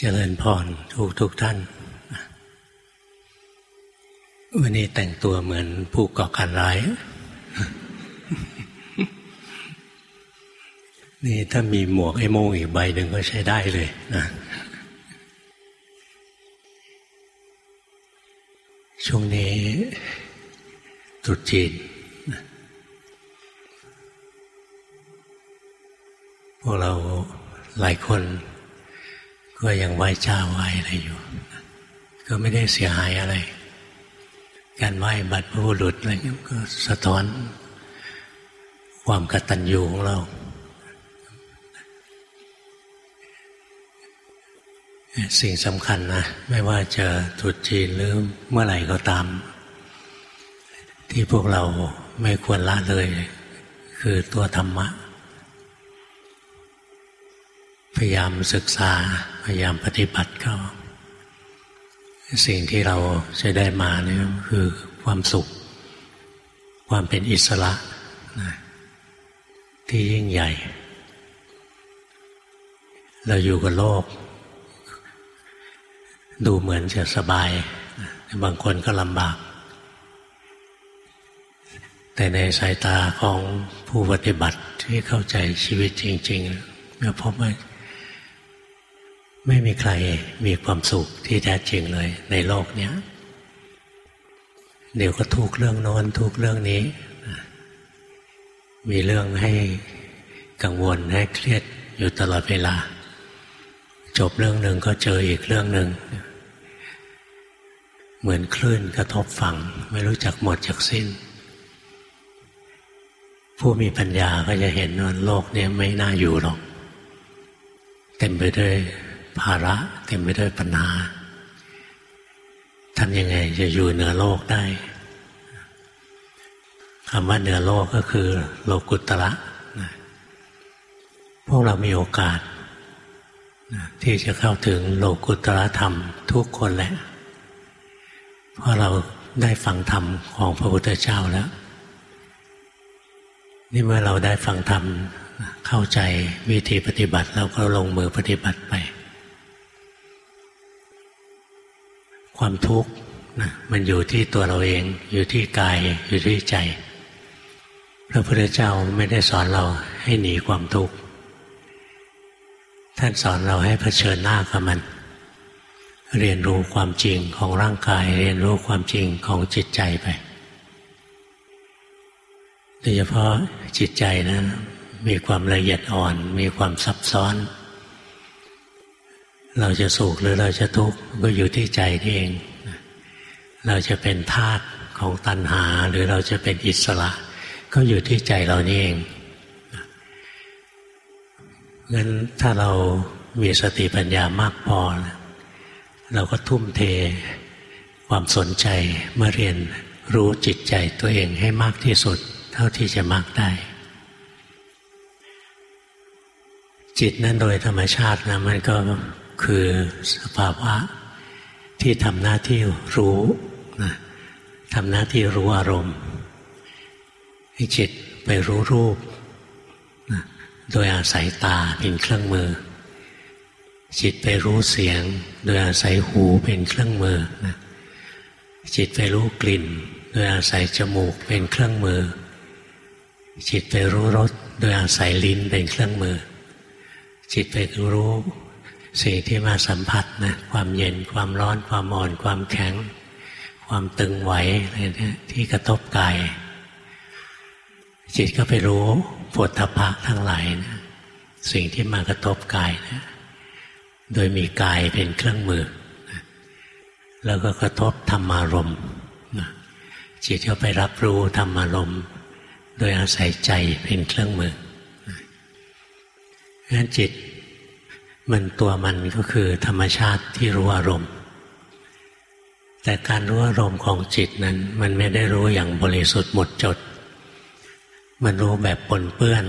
เจริญพรทุกทุกท่าน วันนี้แต่งตัวเหมือนผู้ก่อการร้าย นี่ถ้ามีหมวกไอ้โมงอีกใบหนึ่งก็ใช้ได้เลยนะช่วงนี้ตรุษจีนพวกเราหลายคน ก็ยังไหว้เจ้าไหว้อะไรอยู่ ก็ไม่ได้เสียหายอะไร การไหว้บัตรพระบุรุษอะไรก็สะท้อนความกตัญญูของเราสิ่งสำคัญนะ ไม่ว่าจะตุดจีนหรือเมื่อไหร่ก็ตาม ที่พวกเราไม่ควรละเลย คือตัวธรรมะ พยายามศึกษา พยายามปฏิบัติก็สิ่งที่เราจะได้มาเนี่ยคือความสุข ความเป็นอิสระนะที่ยิ่งใหญ่ เราอยู่กับโลก ดูเหมือนจะสบาย บางคนก็ลำบาก แต่ในสายตาของผู้ปฏิบัติที่เข้าใจชีวิตจริงๆเราพบว่า ไม่มีใครมีความสุขที่แท้จริงเลยในโลกเนี้ยเดี๋ยวก็ทุกเรื่องโน้นทุกเรื่องนี้ มีเรื่องให้กังวลให้เครียดอยู่ตลอดเวลา จบเรื่องหนึ่งก็เจออีกเรื่องหนึ่งเหมือนคลื่นกระทบฝั่ง ไม่รู้จักหมดจากสิ้น ผู้มีปัญญาก็จะเห็นว่าโลกนี้ไม่น่าอยู่หรอก เต็มไปด้วย ภาระเต็มไปด้วยปัญหาทำยังไงจะอยู่เหนือโลกได้คำว่าเหนือโลกก็คือ โลกุตระพวกเรามีโอกาสที่จะเข้าถึงโลกุตระธรรมทุกคนแหละ เพราะเราได้ฟังธรรมของพระพุทธเจ้าแล้ว นี่เมื่อเราได้ฟังธรรมเข้าใจวิธีปฏิบัติเราก็ลงมือปฏิบัติไป ความทุกข์นะมันอยู่ที่ตัวเราเอง อยู่ที่กายอยู่ที่ใจ พระพุทธเจ้าไม่ได้สอนเราให้หนีความทุกข์ท่านสอนเราให้เผชิญหน้ากับมัน เรียนรู้ความจริงของร่างกาย เรียนรู้ความจริงของจิตใจไปโดยเฉพาะจิตใจนะมีความละเอียดอ่อน มีความซับซ้อน เราจะสุขหรือเราจะทุกข์ก็อยู่ที่ใจนี่เอง เราจะเป็นทาสของตัณหา หรือเราจะเป็นอิสระ ก็อยู่ที่ใจเรานี่เองงั้นถ้าเรามีสติปัญญามากพอ เราก็ทุ่มเทความสนใจเมื่อเรียนรู้จิตใจตัวเองให้มากที่สุด เท่าที่จะมากได้ จิตนั้นโดยธรรมชาตินะมันก็ คือสภาวะที่ทำหน้าที่รู้นะทำหน้าที่รู้อารมณ์ให้จิตไปรู้รูปนะโดยอาศัยตาเป็นเครื่องมือ จิตไปรู้เสียง โดยอาศัยหูเป็นเครื่องมือนะจิตไปรู้กลิ่น โดยอาศัยจมูกเป็นเครื่องมือ จิตไปรู้รสโดยอาศัยลิ้นเป็นเครื่องมือ จิตไปรู้ สิ่งที่มาสัมผัสนะความเย็นความร้อนความอ่อน ความแข็ง ความตึงไหวอะไรนี่ที่กระทบกาย จิตก็ไปรู้ปวดทพะทั้งหลายนะสิ่งที่มากระทบกายนะโดยมีกายเป็นเครื่องมือนะแล้วก็กระทบธรรมารมณ์นะจิตก็ไปรับรู้ธรรมารมณ์โดยอาศัยใจเป็นเครื่องมืองั้นจิต มันตัวมันก็คือธรรมชาติที่รู้อารมณ์ แต่การรู้อารมณ์ของจิตนั้น มันไม่ได้รู้อย่างบริสุทธิ์หมดจด มันรู้แบบปนเปื้อน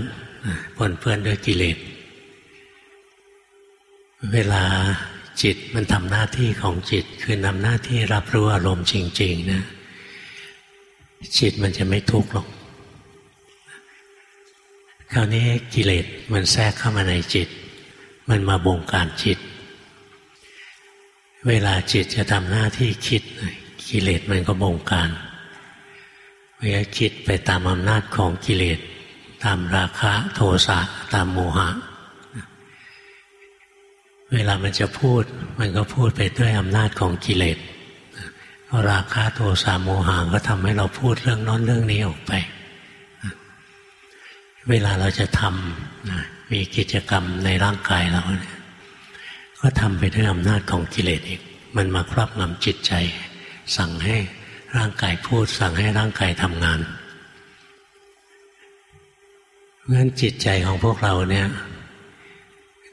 ปนเปื้อนด้วยกิเลส เวลาจิตมันทำหน้าที่ของจิตคือนำหน้าที่รับรู้อารมณ์จริง ๆ นะ จิตมันจะไม่ทุกข์หรอกคราวนี้กิเลสมันแทรกเข้ามาในจิต มันมาบงการจิต เวลาจิตจะทำหน้าที่คิดกิเลสมันก็บงการเวลาคิดไปตามอำนาจของกิเลส ตามราคะโทสะตามโมหะ เวลามันจะพูด มันก็พูดไปด้วยอำนาจของกิเลสราคะโทสะโมหะก็ทำให้เราพูดเรื่องน้อนเรื่องนี้ออกไป เวลาเราจะทำ มีกิจกรรมในร่างกายเราเนี่ยก็ทำไปด้วยอำนาจของกิเลสอีก มันมาครอบงำจิตใจ สั่งให้ร่างกายพูด สั่งให้ร่างกายทำงานเพราะฉะนั้นจิตใจของพวกเราเนี่ย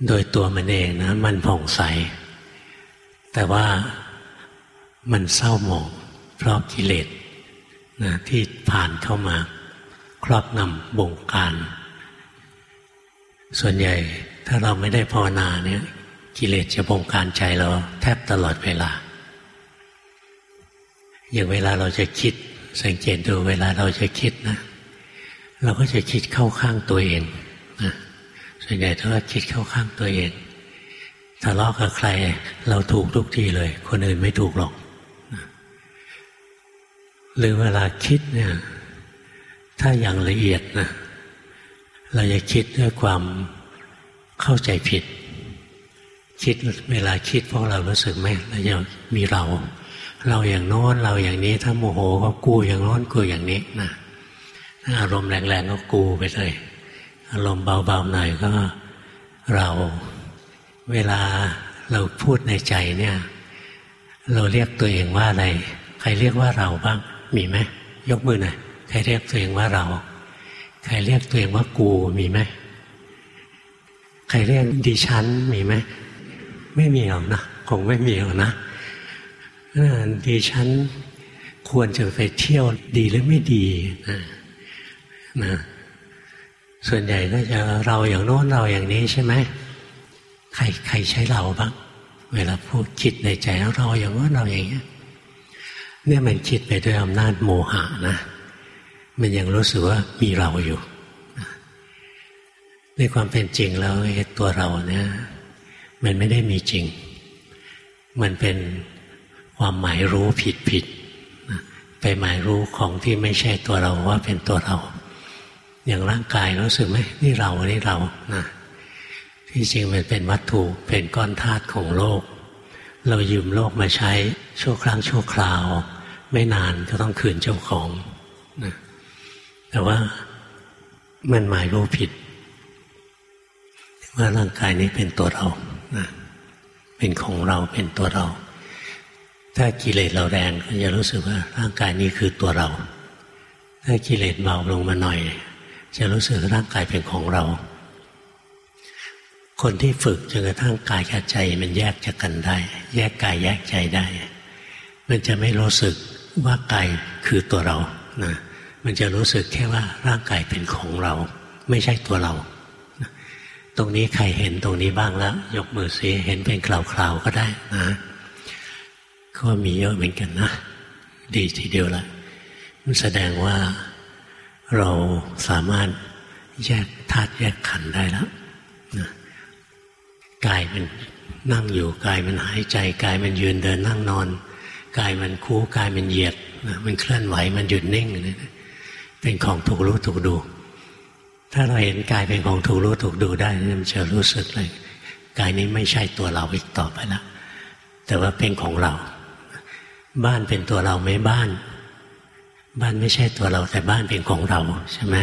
โดยตัวมันเองนะ มันผ่องใส แต่ว่ามันเศร้าหมองเพราะกิเลสนะที่ผ่านเข้ามา ครอบงำบงการ ส่วนใหญ่ถ้าเราไม่ได้ภาวนาเนี่ย กิเลสจะบงการใจเราแทบตลอดเวลา อย่างเวลาเราจะคิด สังเกตดูเวลาเราจะคิดนะ เราก็จะคิดเข้าข้างตัวเองนะส่วนใหญ่ถ้าเราคิดเข้าข้างตัวเองทะเลาะกับใคร เราถูกทุกทีเลย คนอื่นไม่ถูกหรอกหรือเวลาคิดเนี่ย ถ้าอย่างละเอียดนะ เราจะคิดด้วยความเข้าใจผิด คิดเวลาคิดพวกเรารู้สึกไหมเราจะมีเรา เราอย่างโน้นเราอย่างนี้ถ้าโมโหก็กูอย่างโน้นกูอย่างนี้นะถ้าอารมณ์แรงๆก็กูไปเลยอารมณ์เบาๆหน่อยก็เราเวลาเราพูดในใจเนี่ย เราเรียกตัวเองว่าอะไร ใครเรียกว่าเราบ้างมีไหมยกมือหน่อยใครเรียกตัวเองว่าเรา ใครเรียกตัวเองว่ากูมีไหมใครเรียกดิฉันมีไหมไม่มีหรอกนะคงไม่มีหรอกนะดิฉันควรจะไปเที่ยวดีหรือไม่ดีนะนะส่วนใหญ่ก็จะเราอย่างโน้นเราอย่างนี้ใช่ไหมใครใครใช้เราบ้าง เวลาพูดคิดในใจเราอย่างโน้นเราอย่างนี้เนี่ยมันคิดไปด้วยอำนาจโมหะนะ มันยังรู้สึกว่ามีเราอยู่ ในความเป็นจริงแล้วตัวเราเนี่ยมันไม่ได้มีจริง มันเป็นความหมายรู้ผิดผิดไปหมายรู้ของที่ไม่ใช่ตัวเราว่าเป็นตัวเรา อย่างร่างกายรู้สึกไหมนี่เรานี่เรานะที่จริงมันเป็นวัตถุเป็นก้อนธาตุของโลก เรายืมโลกมาใช้ชั่วครั้งชั่วคราว ไม่นานก็ต้องคืนเจ้าของนะ แต่ว่ามันหมายรู้ผิด ว่าร่างกายนี้เป็นตัวเรานะเป็นของเราเป็นตัวเรา ถ้ากิเลสเราแรงก็จะรู้สึกว่าร่างกายนี้คือตัวเรา ถ้ากิเลสเบาลงมาหน่อย จะรู้สึกร่างกายเป็นของเรา คนที่ฝึกจนกระทั่งกายกับใจมันแยกจากกันได้ แยกกายแยกใจได้ มันจะไม่รู้สึกว่ากายคือตัวเรานะ มันจะรู้สึกแค่ว่าร่างกายเป็นของเรา ไม่ใช่ตัวเรา ตรงนี้ใครเห็นตรงนี้บ้างแล้ว ยกมือสิเห็นเป็นคราวๆก็ได้นะก็มีเยอะเหมือนกันนะ ดีทีเดียวละมันแสดงว่าเราสามารถแยกธาตุแยกขันได้แล้วนะกายมันนั่งอยู่กายมันหายใจกายมันยืนเดินนั่งนอนกายมันคู่กายมันเหยียดมันเคลื่อนไหวมันหยุดนิ่งนี่ เป็นของถูกรู้ถูกดู ถ้าเราเห็นกายเป็นของถูกรู้ถูกดูได้มันจะรู้สึกเลยกายนี้ไม่ใช่ตัวเราอีกต่อไปแล้วแต่ว่าเป็นของเรา บ้านเป็นตัวเราไหมบ้าน บ้านไม่ใช่ตัวเรา แต่บ้านเป็นของเราใช่ไหม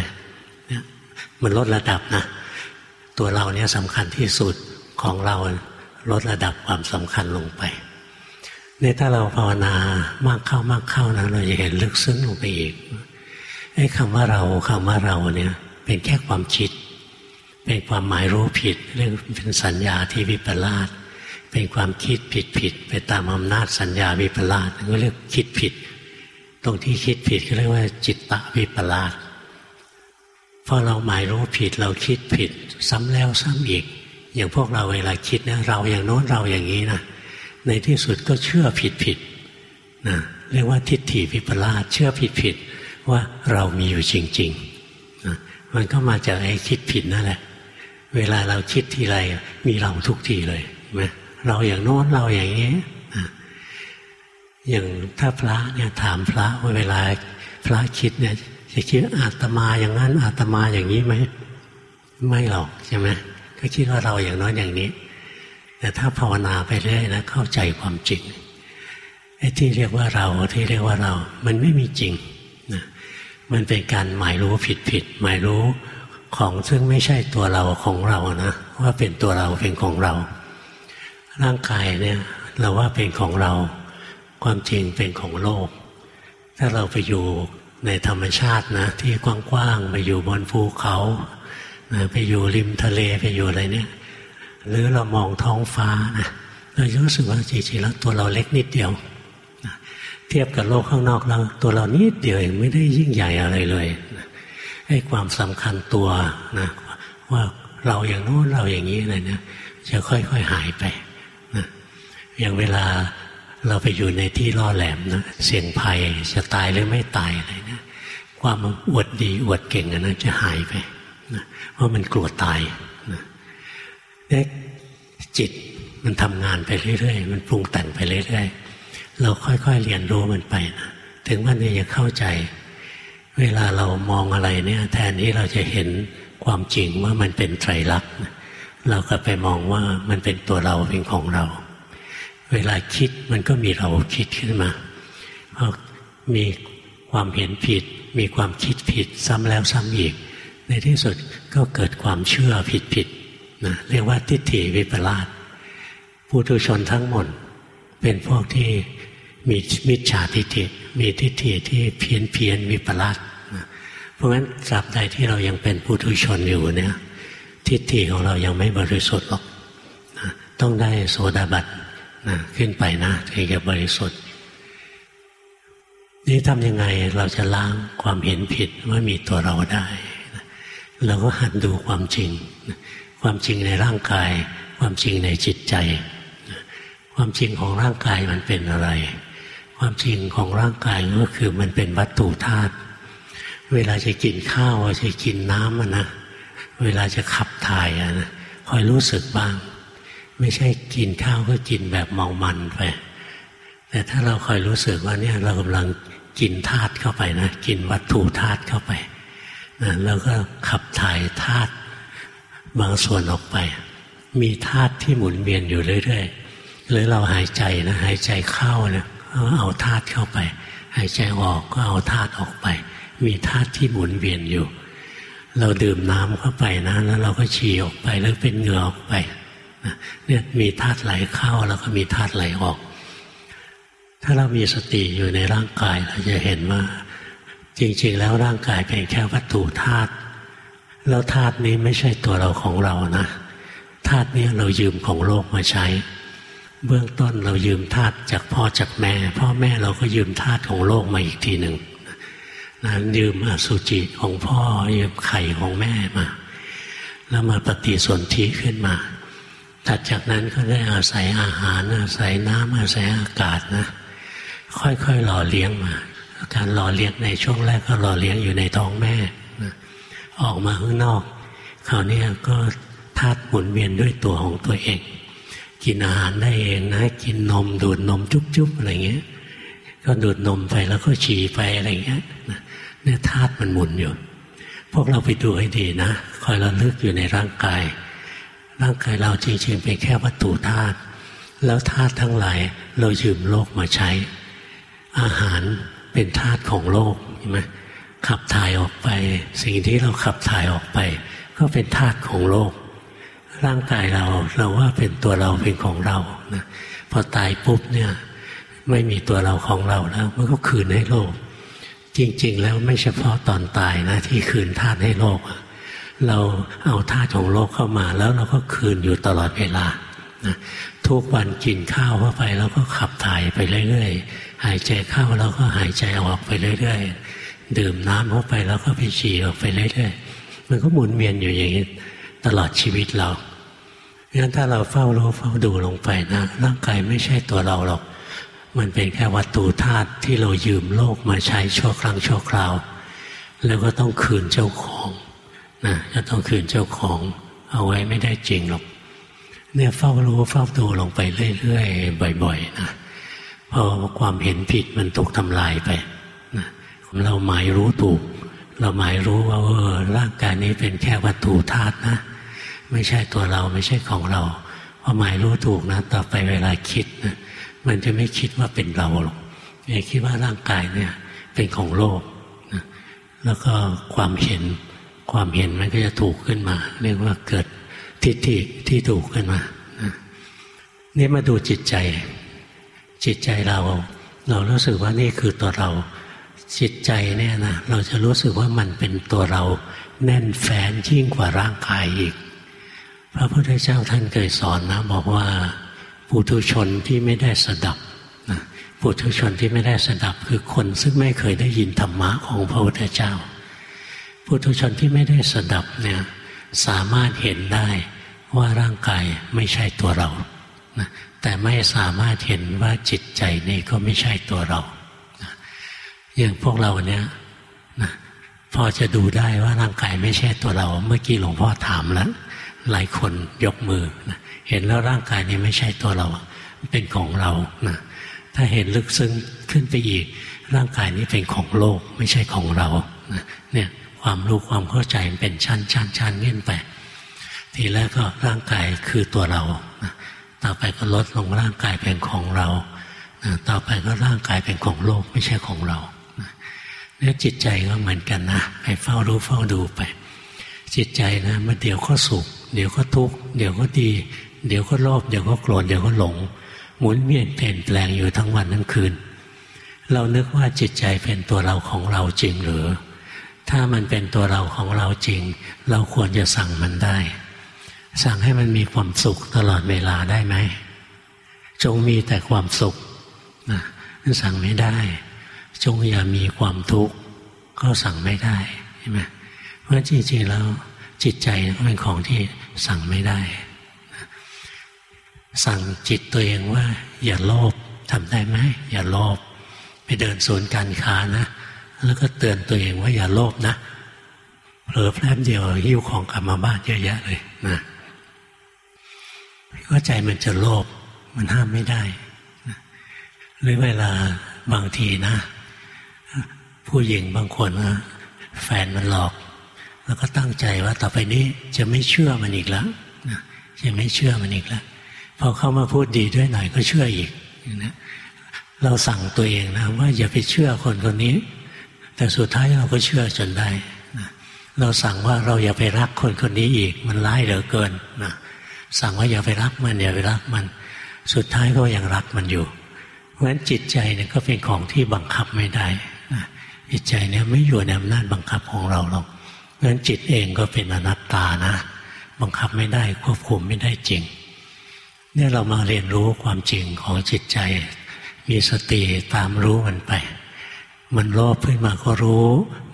มันลดระดับนะตัวเราเนี่ยสำคัญที่สุดของเราลดระดับความสำคัญลงไปเนี่ยถ้าเราภาวนามากเข้ามากเข้านะเราจะเห็นลึกซึ้งลงไปอีก ไอ้คำว่าเราคำว่าเราเนี่ย เป็นแค่ความคิด เป็นความหมายรู้ผิด เรื่องเป็นสัญญาที่วิปลาสเป็นความคิดผิดผิด ไปตามอำนาจสัญญาวิปลาสก็เรียกคิดผิด ตรงที่คิดผิดก็เรียกว่าจิตตะวิปลาสพอเราหมายรู้ผิดเราคิดผิด ซ้ำแล้วซ้ำอีก อย่างพวกเราเวลาคิดนะเราอย่างโน้นเราอย่างนี้นะในที่สุดก็เชื่อผิดผิดนะเรียกว่าทิฏฐิวิปลาสเชื่อผิดผิด ว่าเรามีอยู่จริงๆ มันก็มาจากไอ้คิดผิดนั่นแหละ เวลาเราคิดทีไรมีเราทุกทีเลยไหมเราอย่างโน้นเราอย่างนี้อย่างถ้าพระเนี่ยถามพระว่าเวลาพระคิดเนี่ยจะคิดอาตมาอย่างนั้นอาตมาอย่างนี้ไหมไม่หรอกใช่ไหมก็คิดว่าเราอย่างน้อยอย่างนี้ แต่ถ้าภาวนาไปเรื่อยนะเข้าใจความจริงไอ้ที่เรียกว่าเราที่เรียกว่าเรา มันไม่มีจริง มันเป็นการหมายรู้ผิดผิดหมายรู้ของซึ่งไม่ใช่ตัวเราของเรานะว่าเป็นตัวเราเป็นของเรา ร่างกายเนี่ยเราว่าเป็นของเรา ความจริงเป็นของโลก ถ้าเราไปอยู่ในธรรมชาตินะ ที่กว้างๆไปอยู่บนภูเขานะไปอยู่ริมทะเลไปอยู่อะไรเนี่ย หรือเรามองท้องฟ้านะเราจะรู้สึกว่าจริงๆแล้วตัวเราเล็กนิดเดียว ทียบกับโลกข้างนอกเราตัวเรานิดเดียวเองไม่ได้ยิ่งใหญ่อะไรเลยให้ความสำคัญตัวนะว่าเราอย่างโน้นเราอย่างนี้อะไรเนี่ยจะค่อย ๆ หายไปนะอย่างเวลาเราไปอยู่ในที่ล่อแหลมนะเสี่ยงภัยจะตายหรือไม่ตายอะไรนะความอวดดีอวดเก่งอันนั้นจะหายไปนะเพราะมันกลัวตายนะเนี่ยจิตมันทำงานไปเรื่อยๆ มันปรุงแต่งไปเรื่อยๆ เราค่อยๆเรียนรู้มันไปนะถึงวันนี้จะเข้าใจ เวลาเรามองอะไรเนี่ย แทนที่เราจะเห็นความจริงว่ามันเป็นไตรลักษณ์เราก็ไปมองว่ามันเป็นตัวเราเป็นของเรา เวลาคิดมันก็มีเราคิดขึ้นมาพอมีความเห็นผิด มีความคิดผิดซ้ำแล้วซ้ำอีก ในที่สุดก็เกิดความเชื่อผิดผิดนะเรียกว่าทิฏฐิวิปลาสผู้ทุชนทั้งหมด เป็นพวกที่มีมิจฉาทิฏฐิมีทิฏฐิที่เพี้ยนเพียนวิปลาสนะเพราะงั้นตราบใดที่เรายังเป็นผู้ทุชนอยู่เนี่ยทิฏฐิของเรายังไม่บริสุทธิ์หรอกนะต้องได้โสดาบัตนะขึ้นไปนะถึงจะบริสุทธิ์ นี่ทำยังไงเราจะล้างความเห็นผิดว่ามีตัวเราได้เราก็หัดดูความจริง ความจริงในร่างกาย ความจริงในจิตใจ ความจริงของร่างกายมันเป็นอะไร ความจริงของร่างกายก็คือมันเป็นวัตถุธาตุเวลาจะกินข้าวจะกินน้ำนะเวลาจะขับถ่ายนะคอยรู้สึกบ้าง ไม่ใช่กินข้าวก็กินแบบเมามันไปแต่ถ้าเราคอยรู้สึกว่าเนี่ยเรากำลังกินธาตุเข้าไปนะกินวัตถุธาตุเข้าไปนะแล้วก็ขับถ่ายธาตุบางส่วนออกไป มีธาตุที่หมุนเวียนอยู่เรื่อยๆ หรือเราหายใจนะหายใจเข้านะเอาธาตุเข้าไป หายใจออกก็เอาธาตุออกไป มีธาตุที่หมุนเวียนอยู่ เราดื่มน้ำเข้าไปนะ แล้วเราก็ฉี่ออกไปแล้วเป็นเหงื่อออกไปเนี่ยมีธาตุไหลเข้าแล้วก็มีธาตุไหลออก ถ้าเรามีสติอยู่ในร่างกายเราจะเห็นว่า จริง ๆ แล้วร่างกายเป็นแค่วัตถุธาตุแล้วธาตุนี้ไม่ใช่ตัวเราของเรานะธาตุนี้เรายืมของโลกมาใช้ เบื้องต้นเรายืมธาตุจากพ่อจากแม่ พ่อแม่เราก็ยืมธาตุของโลกมาอีกทีหนึ่งนะยืมอสุจิของพ่อยืมไข่ของแม่มา แล้วมาปฏิสนธิขึ้นมาถัดจากนั้นก็ได้อาศัยอาหารอาศัยน้ำอาศัยอากาศนะ ค่อยๆหล่อเลี้ยงมา การหล่อเลี้ยงในช่วงแรกก็หล่อเลี้ยงอยู่ในท้องแม่นะออกมาข้างนอกคราวนี้ก็ธาตุหมุนเวียนด้วยตัวของตัวเอง กินอาหารได้เองนะ กินนมดูดนมจุ๊บๆอะไรเงี้ย ก็ดูดนมไปแล้วก็ฉี่ไปอะไรเงี้ยเนี่ยธาตุมันหมุนอยู่ พวกเราไปดูให้ดีนะคอยระลึกอยู่ในร่างกาย ร่างกายเราจริงๆเป็นแค่วัตถุธาตุแล้วธาตุทั้งหลายเรายืมโลกมาใช้ อาหารเป็นธาตุของโลกใช่ไหมขับถ่ายออกไป สิ่งที่เราขับถ่ายออกไป ก็เป็นธาตุของโลก ร่างกายเราเราว่าเป็นตัวเราเป็นของเรานะพอตายปุ๊บเนี่ย ไม่มีตัวเราของเราแล้วมันก็คืนให้โลก จริง ๆ แล้วไม่เฉพาะตอนตายนะ ที่คืนธาตุให้โลก เราเอาธาตุของโลกเข้ามาแล้วเราก็คืนอยู่ตลอดเวลานะทุกวันกินข้าวเข้าไปแล้วก็ขับถ่ายไปเรื่อยๆหายใจเข้าแล้วก็หายใจออกไปเรื่อยๆดื่มน้ำเข้าไปแล้วก็ไปฉี่ออกไปเรื่อยๆมันก็หมุนเวียนอยู่อย่างนี้ตลอดชีวิตเรา งั้นถ้าเราเฝ้ารู้เฝ้าดูลงไปนะร่างกายไม่ใช่ตัวเราหรอก มันเป็นแค่วัตถุธาตุที่เรายืมโลกมาใช้ชั่วครั้งชั่วคราว แล้วก็ต้องคืนเจ้าของนะจะต้องคืนเจ้าของ เอาไว้ไม่ได้จริงหรอกเนี่ยเฝ้ารู้เฝ้าดูลงไปเรื่อยๆบ่อย ๆ นะพอความเห็นผิดมันถูกทำลายไปนะเราหมายรู้ถูก เราหมายรู้ว่าเออร่างกายนี้เป็นแค่วัตถุธาตุนะ ไม่ใช่ตัวเราไม่ใช่ของเราพอหมายรู้ถูกนะ ต่อไปเวลาคิดนะมันจะไม่คิดว่าเป็นเราหรอกไม่คิดว่าร่างกายเนี่ย เป็นของโลกนะแล้วก็ความเห็นความเห็นมันก็จะถูกขึ้นมา เรียกว่าเกิดทิฏฐิที่ถูกขึ้นมานี่มาดูจิตใจ จิตใจเรา เรารู้สึกว่านี่คือตัวเรา จิตใจเนี่ยนะเราจะรู้สึกว่ามันเป็นตัวเรา แน่นแฟ้นยิ่งกว่าร่างกายอีก พระพุทธเจ้าท่านเคยสอนนะ บอกว่าปุถุชนที่ไม่ได้สดับนะปุถุชนที่ไม่ได้สดับ คือคนซึ่งไม่เคยได้ยินธรรมะของพระพุทธเจ้าปุถุชนที่ไม่ได้สดับเนี่ยสามารถเห็นได้ว่าร่างกายไม่ใช่ตัวเรานะแต่ไม่สามารถเห็นว่าจิตใจนี่ก็ไม่ใช่ตัวเรานะอย่างพวกเราเนี่ยนะพอจะดูได้ว่าร่างกายไม่ใช่ตัวเรา เมื่อกี้หลวงพ่อถามแล้ว หลายคนยกมือนะเห็นแล้วร่างกายนี้ไม่ใช่ตัวเราเป็นของเรานะถ้าเห็นลึกซึ้งขึ้นไปอีก ร่างกายนี้เป็นของโลกไม่ใช่ของเรานะเนี่ยความรู้ความเข้าใจมันเป็นชั้นชั้นชั้นเงื่อนไปทีแรกก็ร่างกายคือตัวเราต่อไปก็ลดลงร่างกายเป็นของเราต่อไปก็ร่างกายเป็นของโลกไม่ใช่ของเราเนี่ยจิตใจก็เหมือนกันนะไปเฝ้ารู้เฝ้าดูไป จิตใจนะมันเดี๋ยวก็สุข เดี๋ยวก็ทุกข์เดี๋ยวก็ดี เดี๋ยวก็โลภเดี๋ยวก็โกรธเดี๋ยวก็หลง หมุนเวียนเปลี่ยนแปลงอยู่ทั้งวันทั้งคืน เรานึกว่าจิตใจเป็นตัวเราของเราจริงหรือ ถ้ามันเป็นตัวเราของเราจริง เราควรจะสั่งมันได้ สั่งให้มันมีความสุขตลอดเวลาได้ไหมจงมีแต่ความสุขนะสั่งไม่ได้ จงอย่ามีความทุกข์ก็สั่งไม่ได้ใช่ไหมเพราะจริงๆแล้วจิตใจเป็นของที่ สั่งไม่ได้ สั่งจิตตัวเองว่า อย่าโลภทำได้ไหมอย่าโลภไปเดินสวนการค้านะแล้วก็เตือนตัวเองว่าอย่าโลภนะเผลอแป๊บเดียวหิ้วของกลับมาบ้านเยอะแยะเลยนะก็ใจมันจะโลภมันห้ามไม่ได้หรือเวลาบางทีนะ ผู้หญิงบางคนนะแฟนมันหลอก แล้วก็ตั้งใจว่าต่อไปนี้จะไม่เชื่อมันอีกแล้วจะไม่เชื่อมันอีกแล้วพอเข้ามาพูดดีด้วยหน่อยก็เชื่ออีกนะเราสั่งตัวเองนะว่าอย่าไปเชื่อคนคนนี้ แต่สุดท้ายเราก็เชื่อจนได้นะเราสั่งว่าเราอย่าไปรักคนคนนี้อีก มันร้ายเหลือเกินนะสั่งว่าอย่าไปรักมันอย่าไปรักมัน สุดท้ายก็ยังรักมันอยู่ เพราะฉะนั้นจิตใจเนี่ยก็เป็นของที่บังคับไม่ได้นะจิตใจเนี่ยไม่อยู่ในอำนาจบังคับของเราหรอก เพราะฉะนั้นจิตเองก็เป็นอนัตตานะ บังคับไม่ได้ควบคุมไม่ได้จริง เนี่ยเรามาเรียนรู้ความจริงของจิตใจ มีสติตามรู้มันไป มันโลภขึ้นมาก็รู้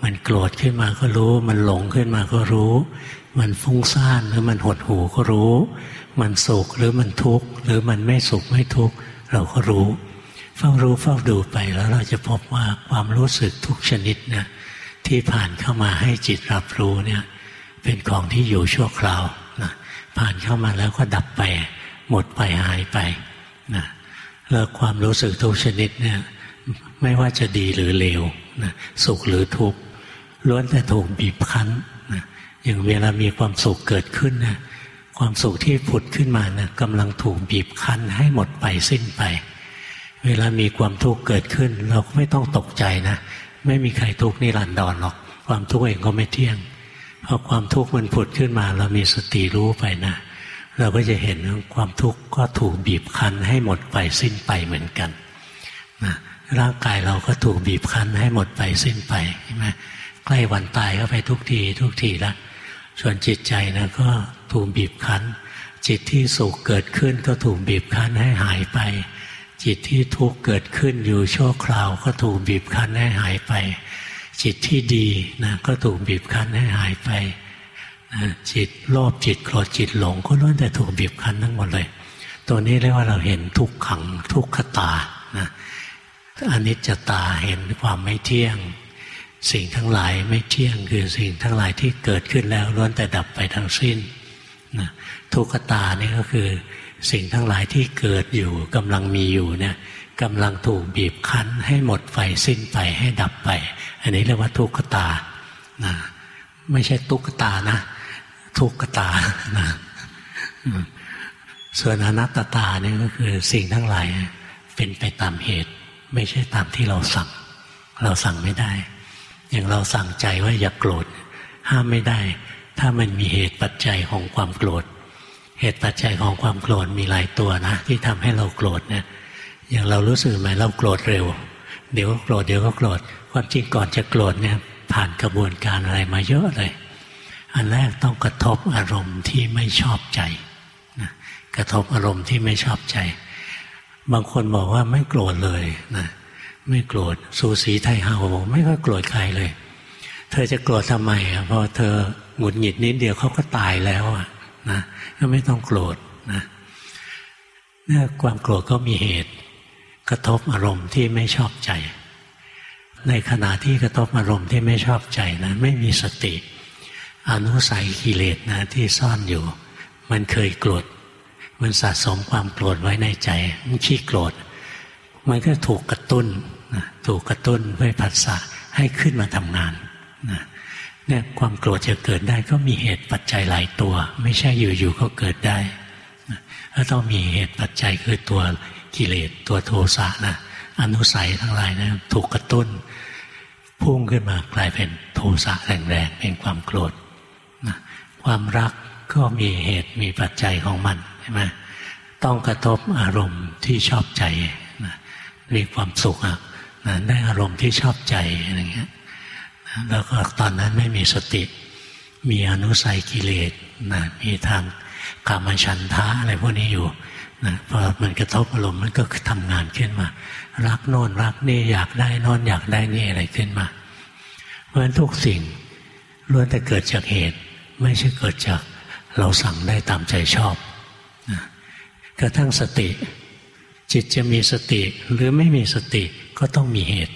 มันโกรธขึ้นมาก็รู้ มันหลงขึ้นมาก็รู้ มันฟุ้งซ่านหรือมันหดหูก็รู้ มันสุขหรือมันทุกข์หรือมันไม่สุขไม่ทุกข์เราก็รู้ เฝ้ารู้เฝ้าดูไปแล้วเราจะพบว่าความรู้สึกทุกชนิดเนี่ย ที่ผ่านเข้ามาให้จิตรับรู้เนี่ยเป็นของที่อยู่ชั่วคราวนะผ่านเข้ามาแล้วก็ดับไป หมดไปหายไปนะแล้วความรู้สึกทุกชนิดเนี่ยไม่ว่าจะดีหรือเลวนะสุขหรือทุกข์ล้วนแต่ถูกบีบคั้นนะอย่างเวลามีความสุขเกิดขึ้นนะความสุขที่ผุดขึ้นมานะกำลังถูกบีบคั้นให้หมดไปสิ้นไป เวลามีความทุกข์เกิดขึ้น เราก็ไม่ต้องตกใจนะ ไม่มีใครทุกข์นิรันดรหรอก ความทุกข์เองก็ไม่เที่ยงพอความทุกข์มันผุดขึ้นมา เรามีสติรู้ไปนะ เราก็จะเห็นความทุกข์ก็ถูกบีบคั้นให้หมดไปสิ้นไปเหมือนกันนะร่างกายเราก็ถูกบีบคั้นให้หมดไปสิ้นไปใช่ไหมใกล้วันตายก็ไปทุกทีทุกทีละส่วนจิตใจนะก็ถูกบีบคั้น จิตที่สุขเกิดขึ้นก็ถูกบีบคั้นให้หายไป จิตที่ทุกข์เกิดขึ้นอยู่ชั่วคราวก็ถูกบีบคั้นให้หายไป จิตที่ดีนะก็ถูกบีบคั้นให้หายไปนะจิตโลภจิตโกรธจิตหลงก็ล้วนแต่ถูกบีบคั้นทั้งหมดเลย ตัวนี้เรียกว่าเราเห็นทุกขังทุกขตานะอนิจจตาเห็นความไม่เที่ยง สิ่งทั้งหลายไม่เที่ยงคือสิ่งทั้งหลายที่เกิดขึ้นแล้วล้วนแต่ดับไปทั้งสิ้นนะทุกขตานี่ก็คือ สิ่งทั้งหลายที่เกิดอยู่กำลังมีอยู่เนี่ยกำลังถูกบีบคั้นให้หมดไฟสิ้นไปให้ดับไป อันนี้เรียกว่าทุกขตานะไม่ใช่ตุกตานะ ทุกขตานะส่วนอนัตตาเนี่ยก็คือสิ่งทั้งหลายเป็นไปตามเหตุ ไม่ใช่ตามที่เราสั่ง เราสั่งไม่ได้ อย่างเราสั่งใจว่าอย่ากโกรธ ห้ามไม่ได้ ถ้ามันมีเหตุปัจจัยของความโกรธ เหตุปัจจัยของความโกรธมีหลายตัวนะ ที่ทำให้เราโกรธเนี่ยอย่างเรารู้สึกไหมเราโกรธเร็ว เดี๋ยวก็โกรธเดี๋ยวก็โกรธความจริงก่อนจะโกรธเนี่ยผ่านกระบวนการอะไรมาเยอะเลย อันแรกต้องกระทบอารมณ์ที่ไม่ชอบใจนะกระทบอารมณ์ที่ไม่ชอบใจ บางคนบอกว่าไม่โกรธเลยนะไม่โกรธสูสีไทยเฮาบอกไม่ก็โกรธใครเลย เธอจะโกรธทำไมอะพอเธอหงุดหงิดนิดเดียวเขาก็ตายแล้วอะ นะก็ไม่ต้องโกรธนะเนี่ยความโกรธก็มีเหตุ กระทบอารมณ์ที่ไม่ชอบใจ ในขณะที่กระทบอารมณ์ที่ไม่ชอบใจนะไม่มีสติ อนุสัยกิเลสนะที่ซ่อนอยู่ มันเคยโกรธมันสะสมความโกรธไว้ในใจ มันขี้โกรธ มันก็ถูกกระตุ้นนะถูกกระตุ้นด้วยผัสสะให้ขึ้นมาทำงานนะ เนี่ยความโกรธจะเกิดได้ก็มีเหตุปัจจัยหลายตัว ไม่ใช่อยู่ๆก็เกิดได้นะแล้วต้องมีเหตุปัจจัยคือตัวกิเลสตัวโทสะนะอนุสัยทั้งหลายนะถูกกระตุ้น พุ่งขึ้นมากลายเป็นโทสะแรงๆเป็นความโกรธนะความรักก็มีเหตุมีปัจจัยของมันใช่ไหมต้องกระทบอารมณ์ที่ชอบใจนะมีความสุขอะนะได้อารมณ์ที่ชอบใจอะไรเงี้ย แล้วก็ตอนนั้นไม่มีสติ มีอนุสัยกิเลสนะมีทางกามฉันทะอะไรพวกนี้อยู่นะพอมันกระทบอารมณ์มันก็ทำงานขึ้นมา รักโน่นรักนี่อยากได้นอนอยากได้นี่อะไรขึ้นมา เพราะฉะนั้นทุกสิ่งล้วนแต่เกิดจากเหตุ ไม่ใช่เกิดจากเราสั่งได้ตามใจชอบนะกระทั่งสติ จิตจะมีสติหรือไม่มีสติก็ต้องมีเหตุ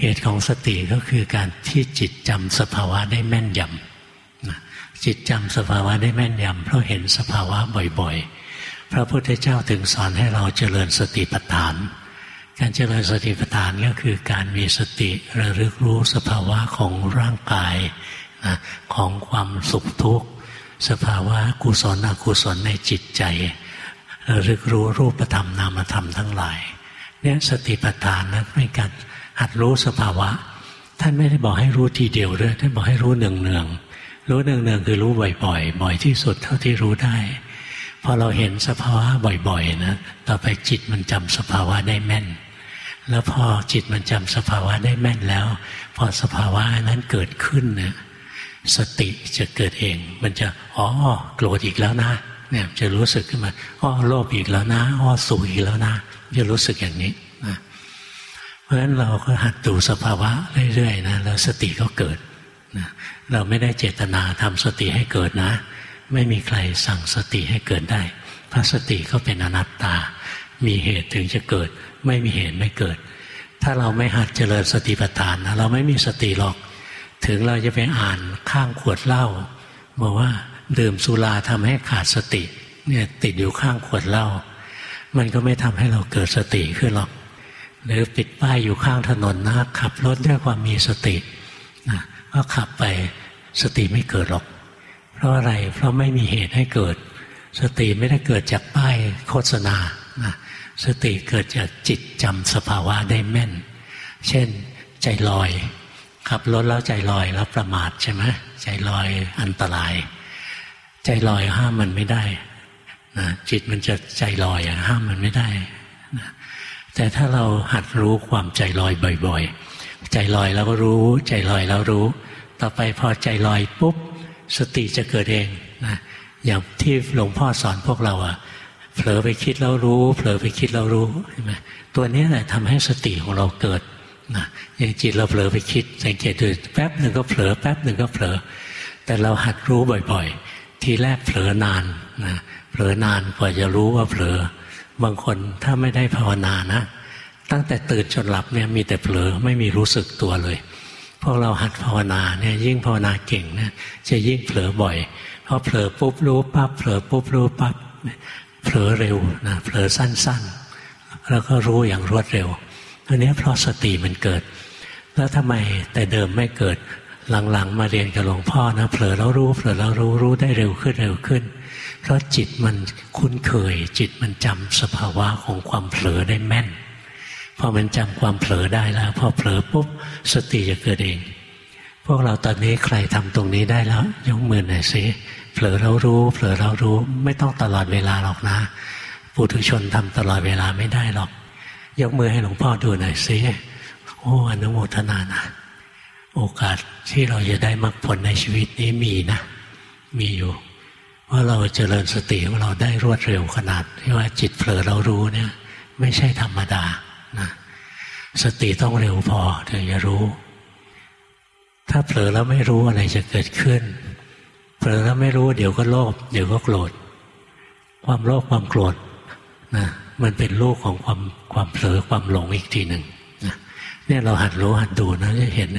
เหตุของสติก็คือการที่จิตจำสภาวะได้แม่นยำจิตจำสภาวะได้แม่นยำเพราะเห็นสภาวะบ่อยๆ พระพุทธเจ้าถึงสอนให้เราเจริญสติปัฏฐาน การเจริญสติปัฏฐานก็คือการมีสติระลึกรู้สภาวะของร่างกายนะของความสุขทุกข์สภาวะกุศลอกุศลในจิตใจระลึกรู้รูปธรรมนามธรรมทั้งหลายเนี่ยสติปัฏฐานนะเป็นการ หัดรู้สภาวะ ท่านไม่ได้บอกให้รู้ทีเดียวด้วยท่านบอกให้รู้เนืองเนืองรู้เนืองเนืองคือรู้บ่อยๆบ่อยที่สุดเท่าที่รู้ได้พอเราเห็นสภาวะบ่อยๆนะต่อไปจิตมันจำสภาวะได้แม่น แล้วพอจิตมันจำสภาวะได้แม่นแล้ว พอสภาวะนั้นเกิดขึ้นเนี่ยสติจะเกิดเอง มันจะอ๋อโกรธอีกแล้วนะเนี่ยจะรู้สึกขึ้นมาอ๋อโลภอีกแล้วนะอ๋อสุขอีกแล้วนะจะรู้สึกอย่างนี้นะ เพราะฉะนั้นเราก็หัดดูสภาวะเรื่อยๆนะแล้วสติก็เกิดนะเราไม่ได้เจตนาทำสติให้เกิดนะ ไม่มีใครสั่งสติให้เกิดได้ พระสติก็เป็นอนัตตา มีเหตุถึงจะเกิด ไม่มีเหตุไม่เกิด ถ้าเราไม่หัดเจริญสติปัฏฐานนะเราไม่มีสติหรอก ถึงเราจะไปอ่านข้างขวดเหล้าบอกว่าดื่มสุราทำให้ขาดสติเนี่ยติดอยู่ข้างขวดเหล้ามันก็ไม่ทำให้เราเกิดสติขึ้นหรอก หรือปิดป้ายอยู่ข้างถนนนะขับรถด้วยความมีสตินะก็ขับไปสติไม่เกิดหรอก เพราะอะไรเพราะไม่มีเหตุให้เกิด สติไม่ได้เกิดจากป้ายโฆษณานะสติเกิดจากจิตจำสภาวะได้แม่น เช่น ใจลอย ขับรถแล้วใจลอยแล้วประมาทใช่ไหมใจลอยอันตราย ใจลอยห้ามมันไม่ได้นะจิตมันจะใจลอยห้ามมันไม่ได้ แต่ถ้าเราหัดรู้ความใจลอยบ่อย ๆ ใจลอยแล้วก็รู้ ใจลอยแล้วรู้ ต่อไปพอใจลอยปุ๊บสติจะเกิดเองนะอย่างที่หลวงพ่อสอนพวกเราอะเผลอไปคิดแล้วรู้ เผลอไปคิดแล้วรู้ใช่ไหมตัวนี้แหละทำให้สติของเราเกิดนะอย่างจิตเราเผลอไปคิด สังเกตดูแป๊บหนึ่งก็เผลอแป๊บหนึ่งก็เผลอ แต่เราหัดรู้บ่อยๆ ทีแรกเผลอนานนะเผลอนานกว่าจะรู้ว่าเผลอ บางคนถ้าไม่ได้ภาวนานะ ตั้งแต่ตื่นจนหลับเนี่ยมีแต่เผลอไม่มีรู้สึกตัวเลย พวกเราหัดภาวนาเนี่ยยิ่งภาวนาเก่งนี่ยจะยิ่งเผลอบ่อยพอเผลอปุ๊บรู้ปั๊บเผลอปุ๊บรู้ปั๊บเผลอเร็วนะเผลอสั้นๆ แล้วก็รู้อย่างรวดเร็วอันนี้เพราะสติมันเกิด แล้วทำไมแต่เดิมไม่เกิดหลังๆ มาเรียนกับหลวงพ่อนะเผลอแล้วรู้เผลอแล้วรู้รู้ได้เร็วขึ้นเร็วขึ้น เพราะจิตมันคุ้นเคย จิตมันจำสภาวะของความเผลอได้แม่นพอมันจำความเผลอได้แล้ว พอเผลอปุ๊บสติจะเกิดเอง พวกเราตอนนี้ใครทำตรงนี้ได้แล้ว ยกมือหน่อยสิเผลอเรารู้ เผลอเรารู้ไม่ต้องตลอดเวลาหรอกนะปุถุชนทำตลอดเวลาไม่ได้หรอก ยกมือให้หลวงพ่อดูหน่อยสิโอ้อนุโมทนานะโอกาสที่เราจะได้มรรคผลในชีวิตนี้มีนะ มีอยู่ ว่าเราเจริญสติของเราได้รวดเร็วขนาดที่ว่าจิตเผลอเรารู้เนี่ย ไม่ใช่ธรรมดานะสติต้องเร็วพอถึงจะรู้ ถ้าเผลอแล้วไม่รู้อะไรจะเกิดขึ้น เผลอแล้วไม่รู้เดี๋ยวก็โลภเดี๋ยวก็โกรธ ความโลภความโกรธนะมันเป็นลูกของความความเผลอความหลงอีกทีหนึ่งนะเนี่ยเราหัดรู้หัดดูนะจะเห็น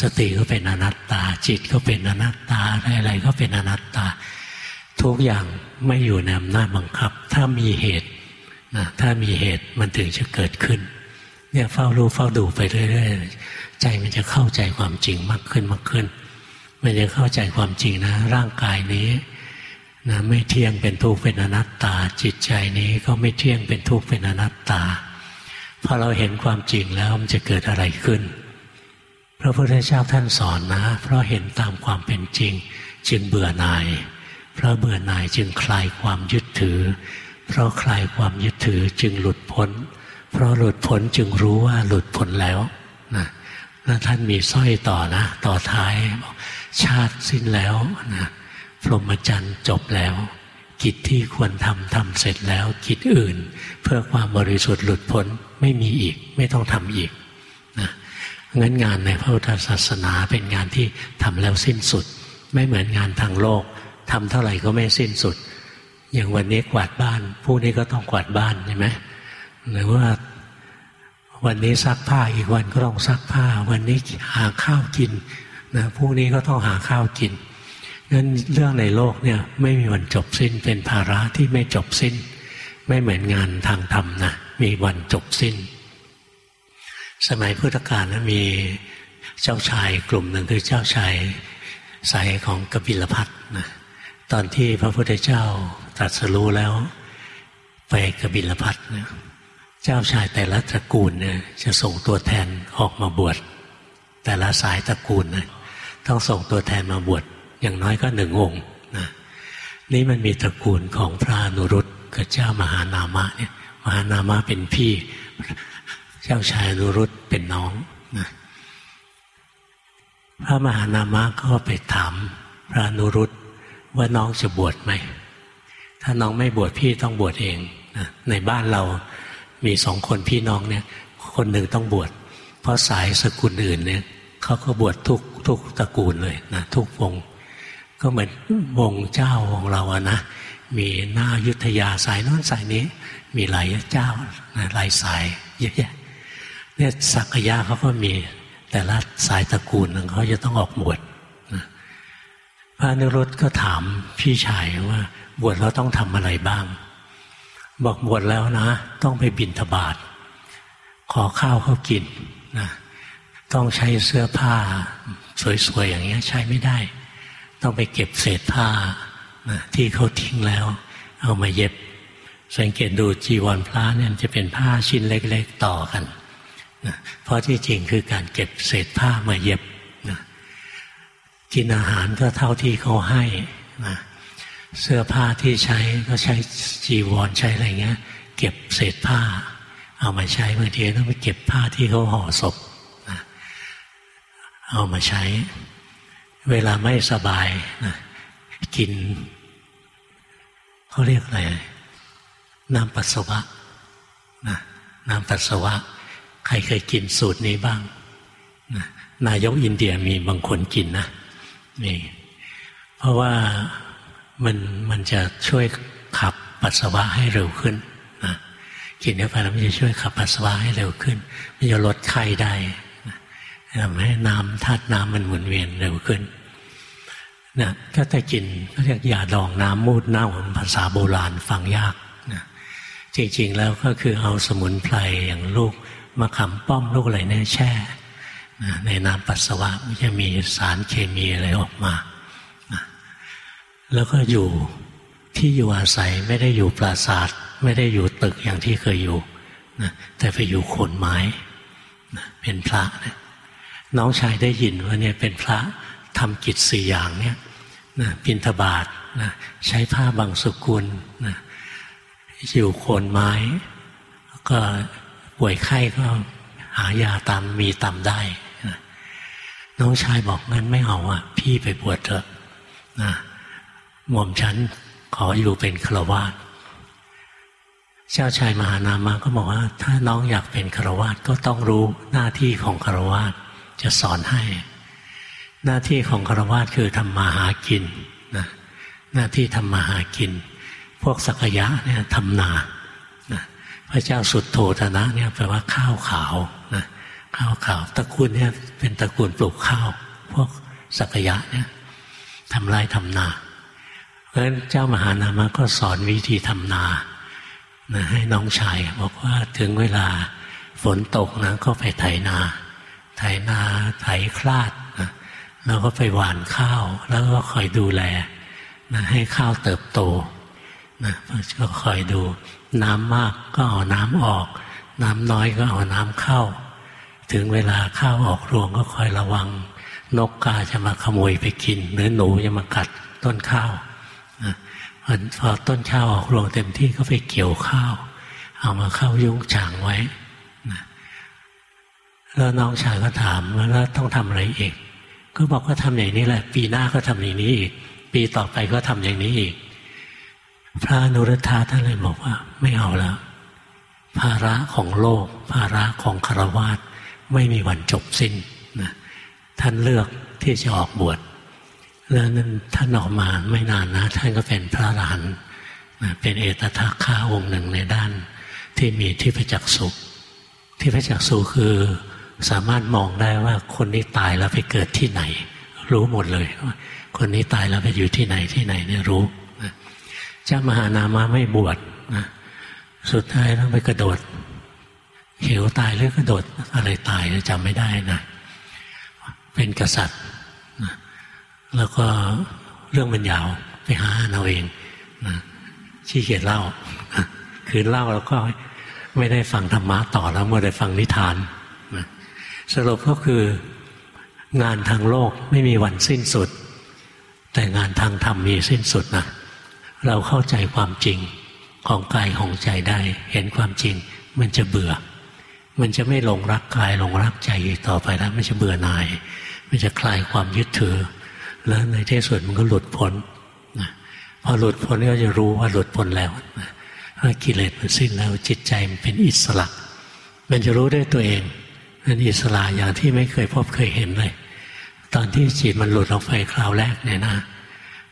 สติก็เป็นอนัตตา จิตก็เป็นอนัตตาอะไรๆก็เป็นอนัตตา ทุกอย่างไม่อยู่ในอำนาจบังคับ ถ้ามีเหตุนะถ้ามีเหตุมันถึงจะเกิดขึ้น เนี่ยเฝ้ารู้เฝ้าดูไปเรื่อยๆใจมันจะเข้าใจความจริงมากขึ้นมากขึ้น มันจะเข้าใจความจริงนะ ร่างกายนี้นะไม่เที่ยงเป็นทุกข์เป็นอนัตตา จิตใจนี้ก็ไม่เที่ยงเป็นทุกข์เป็นอนัตตาพอเราเห็นความจริงแล้วมันจะเกิดอะไรขึ้น พระพุทธเจ้าท่านสอนนะ เพราะเห็นตามความเป็นจริง จึงเบื่อหน่าย เพราะเบื่อหน่ายจึงคลายความยึดถือ เพราะคลายความยึดถือจึงหลุดพ้น เพราะหลุดพ้นจึงรู้ว่าหลุดพ้นแล้วนะแล้วท่านมีสร้อยต่อนะ ต่อท้ายชาติสิ้นแล้วนะพรหมจรรย์จบแล้ว กิจที่ควรทำทำเสร็จแล้ว กิจอื่น เพื่อความบริสุทธิ์หลุดพ้นไม่มีอีก ไม่ต้องทำอีกนะงั้นงานในพระพุทธศาสนาเป็นงานที่ทำแล้วสิ้นสุด ไม่เหมือนงานทางโลก ทำเท่าไหร่ก็ไม่สิ้นสุด อย่างวันนี้กวาดบ้านผู้นี้ก็ต้องกวาดบ้านใช่ไหมหรือว่าวันนี้ซักผ้าอีกวันก็ต้องซักผ้า วันนี้หาข้าวกินนะผู้นี้ก็ต้องหาข้าวกินนั้นเรื่องในโลกเนี่ยไม่มีวันจบสิ้นเป็นภาระที่ไม่จบสิ้น ไม่เหมือนงานทางธรรมนะมีวันจบสิ้น สมัยพุทธกาลนะมีเจ้าชายกลุ่มหนึ่งคือเจ้าชายสายของกบิลพัทนะ ตอนที่พระพุทธเจ้าตรัสรู้แล้ว ไปกบิลพัทเนี่ยเจ้าชายแต่ละตระกูลเนี่ยจะส่งตัวแทนออกมาบวชแต่ละสายตระกูลนะต้องส่งตัวแทนมาบวชอย่างน้อยก็หนึ่งองค์นะนี่มันมีตระกูลของพระนุรุตกับเจ้ามหานามะเนี่ยมหานามะเป็นพี่ เจ้าชายนุรุตเป็นน้องนะพระมหานามะก็ไปถามพระนุรุต ว่าน้องจะบวชไหม ถ้าน้องไม่บวชพี่ต้องบวชเองนะในบ้านเรามีสองคนพี่น้องเนี่ย คนหนึ่งต้องบวชเพราะสายสกุลอื่นเนี่ยเขาก็บวชทุกทุกตระกูลเลยนะทุกวง ก็เหมือนวงเจ้าของเราอะนะมีหน้ายุทธยาสายน้นสายนี้ มีหลายเจ้าหลายสายเยอะแยะเนี่ยสักยะเขาก็มีแต่ละสายตระกูลเขาจะต้องออกบวช พระนิรุตก็ถามพี่ชายว่า บวชแล้วต้องทำอะไรบ้าง บอกบวชแล้วนะ ต้องไปบินทบาทขอข้าวเขากินนะต้องใช้เสื้อผ้า สวยๆอย่างเงี้ย ใช้ไม่ได้ ต้องไปเก็บเศษผ้านะที่เขาทิ้งแล้ว เอามาเย็บ สังเกตดูจีวรพระเนี่ยจะเป็นผ้าชิ้นเล็ก ๆ ต่อกันนะเพราะที่จริงคือการเก็บเศษผ้ามาเย็บ กินอาหารก็เท่าที่เขาให้นะเสื้อผ้าที่ใช้ก็ใช้จีวรใช้อะไรเงี้ย เก็บเศษผ้า เอามาใช้บางทีต้องไปเก็บผ้าที่เขาห่อศพนะเอามาใช้ เวลาไม่สบายนะกินเขาเรียกอะไรน้ำปัสสาวะนะน้ำปัสสาวะ ใครเคยกินสูตรนี้บ้างนะนายกอินเดียมีบางคนกินนะ นี่เพราะว่ามันมันจะช่วยขับปัสสาวะให้เร็วขึ้นนะกินเข้าไปแล้วมันจะช่วยขับปัสสาวะให้เร็วขึ้น มันจะลดไข้ได้ทำให้น้ำธาตุน้ำมันหมุนเวียนเร็วขึ้นนะก็จะกินก็เรียกยาดองน้ำมูดเน่าภาษาโบราณฟังยากนะจริงๆแล้วก็คือเอาสมุนไพรอย่างลูกมะขามป้อมลูกอะไรเนี่ยแช่ ในน้ำปัสสาวะมันจะมีสารเคมีอะไรออกมา แล้วก็อยู่ที่อยู่อาศัยไม่ได้อยู่ปราสาท ไม่ได้อยู่ตึกอย่างที่เคยอยู่นะแต่ไปอยู่โคนไม้นะเป็นพระนะน้องชายได้ยินว่าเนี่ยเป็นพระทำกิจสี่อย่างเนี่ยนะปินทบาทนะใช้ผ้าบางสกุลนะอยู่โคนไม้ก็ป่วยไข้ก็หายาตามมีตามได้ น้องชายบอกงั้นไม่เอาอะ พี่ไปบวชเถอะนะหม่อมฉันขออยู่เป็นฆราวาสเจ้าชายมหานามาก็บอกว่า ถ้าน้องอยากเป็นฆราวาสก็ต้องรู้หน้าที่ของฆราวาสจะสอนให้ หน้าที่ของฆราวาสคือทำมาหากินนะหน้าที่ทำมาหากิน พวกสักยะเนี่ยทำนานะพระเจ้าสุดโทธนะเนี่ยแปลว่าข้าวขาวนะ ข้าวขาวตระกูลเนี่ยเป็นตระกูลปลูกข้าว พวกสักยะเนี่ยทำไรทำนา เพราะฉะนั้นเจ้ามหานามะก็สอนวิธีทำนานะให้น้องชายบอกว่าถึงเวลาฝนตกนะก็ไปไถนา ไถนาไถคลาดนะแล้วก็ไปหว่านข้าว แล้วก็คอยดูแลนะให้ข้าวเติบโตนะก็คอยดูน้ำมากก็เอาน้ำออก น้ำน้อยก็เอาน้ำเข้า ถึงเวลาข้าวออกรวงก็คอยระวัง นกกาจะมาขโมยไปกิน หรือหนูจะมากัดต้นข้าวนะพอต้นข้าวออกรวงเต็มที่ก็ไปเกี่ยวข้าว เอามาเข้ายุ้งฉางไว้นะแล้วน้องชายก็ถามว่าแล้วต้องทำอะไรอีก ก็บอกว่าทำอย่างนี้แหละ ปีหน้าก็ทำอย่างนี้อีก ปีต่อไปก็ทำอย่างนี้อีก พระนุรธาท่านเลยบอกว่า ไม่เอาแล้ว ภาระของโลก ภาระของคารวาส ไม่มีวันจบสิ้นนะท่านเลือกที่จะออกบวชแล้วนั้นท่านออกมาไม่นานนะ ท่านก็เป็นพระอรหันต์เป็นเอตทัคคาองค์หนึ่งในด้านที่มีที่พระจักสุขที่พระจักสุคือสามารถมองได้ว่าคนนี้ตายแล้วไปเกิดที่ไหน รู้หมดเลยว่าคนนี้ตายแล้วไปอยู่ที่ไหนที่ไหนเนี่ยรู้นะเจ้ามหานามาไม่บวชนะสุดท้ายต้องไปกระโดด หวตายหรือกระโดดอะไรตายจำไม่ได้นะเป็นกษัตริย์นะแล้วก็เรื่องมันยาวไปหาเอาเองนะชี้เกียจเล่าคือเล่าแล้วก็ไม่ได้ฟังธรรมะต่อแล้วมัวแต่ฟังนิทานนะสรุปก็คืองานทางโลกไม่มีวันสิ้นสุด แต่งานทางธรรมมีสิ้นสุดนะเราเข้าใจความจริงของกายของใจได้ เห็นความจริงมันจะเบื่อ มันจะไม่หลงรักกายหลงรักใจต่อไปแล้ว มันจะเบื่อหน่าย มันจะคลายความยึดถือ แล้วในที่สุดมันก็หลุดพ้นนะพอหลุดพ้นก็จะรู้ว่าหลุดพ้นแล้วนะกิเลสมันสิ้นแล้วจิตใจมันเป็นอิสระ มันจะรู้ได้ตัวเองมันอิสระอย่างที่ไม่เคยพบเคยเห็นเลย ตอนที่จิตมันหลุดออกไปคราวแรกเนี่ยนะ